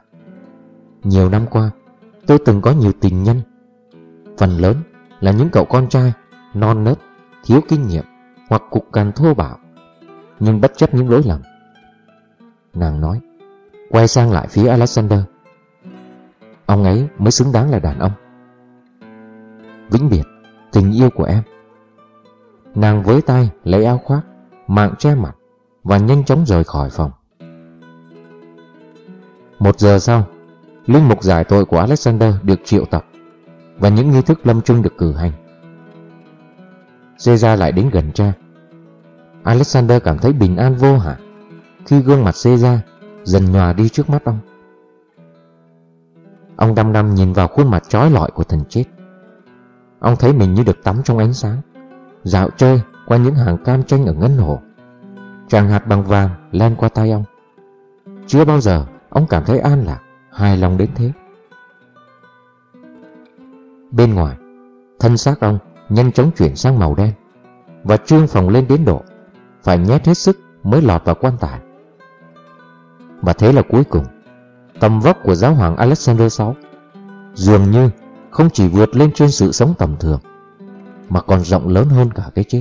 Nhiều năm qua, tôi từng có nhiều tình nhân. Phần lớn là những cậu con trai, non nớt, thiếu kinh nghiệm hoặc cục cằn thô bạo, nhưng bất chấp những lỗi lầm. Nàng nói, quay sang lại phía Alexander. Ông ấy mới xứng đáng là đàn ông vĩnh biệt tình yêu của em. Nàng với tay lấy áo khoác, mạng che mặt và nhanh chóng rời khỏi phòng. Một giờ sau, linh mục giải tội của Alexander được triệu tập và những nghi thức lâm chung được cử hành. Caesar lại đến gần cha. Alexander cảm thấy bình an vô hạn khi gương mặt Caesar dần nhòa đi trước mắt ông. Ông đăm đăm nhìn vào khuôn mặt trói lọi của thần chết. Ông thấy mình như được tắm trong ánh sáng, Dạo chơi qua những hàng cam chanh ở ngân hồ Tràng hạt bằng vàng len qua tay ông Chưa bao giờ ông cảm thấy an lạc, Hài lòng đến thế Bên ngoài, Thân xác ông nhanh chóng chuyển sang màu đen Và trương phòng lên đến độ, Phải nhét hết sức mới lọt vào quan tài và thế là cuối cùng, Tầm vóc của giáo hoàng Alexander VI Dường như không chỉ vượt lên trên sự sống tầm thường, mà còn rộng lớn hơn cả cái chết.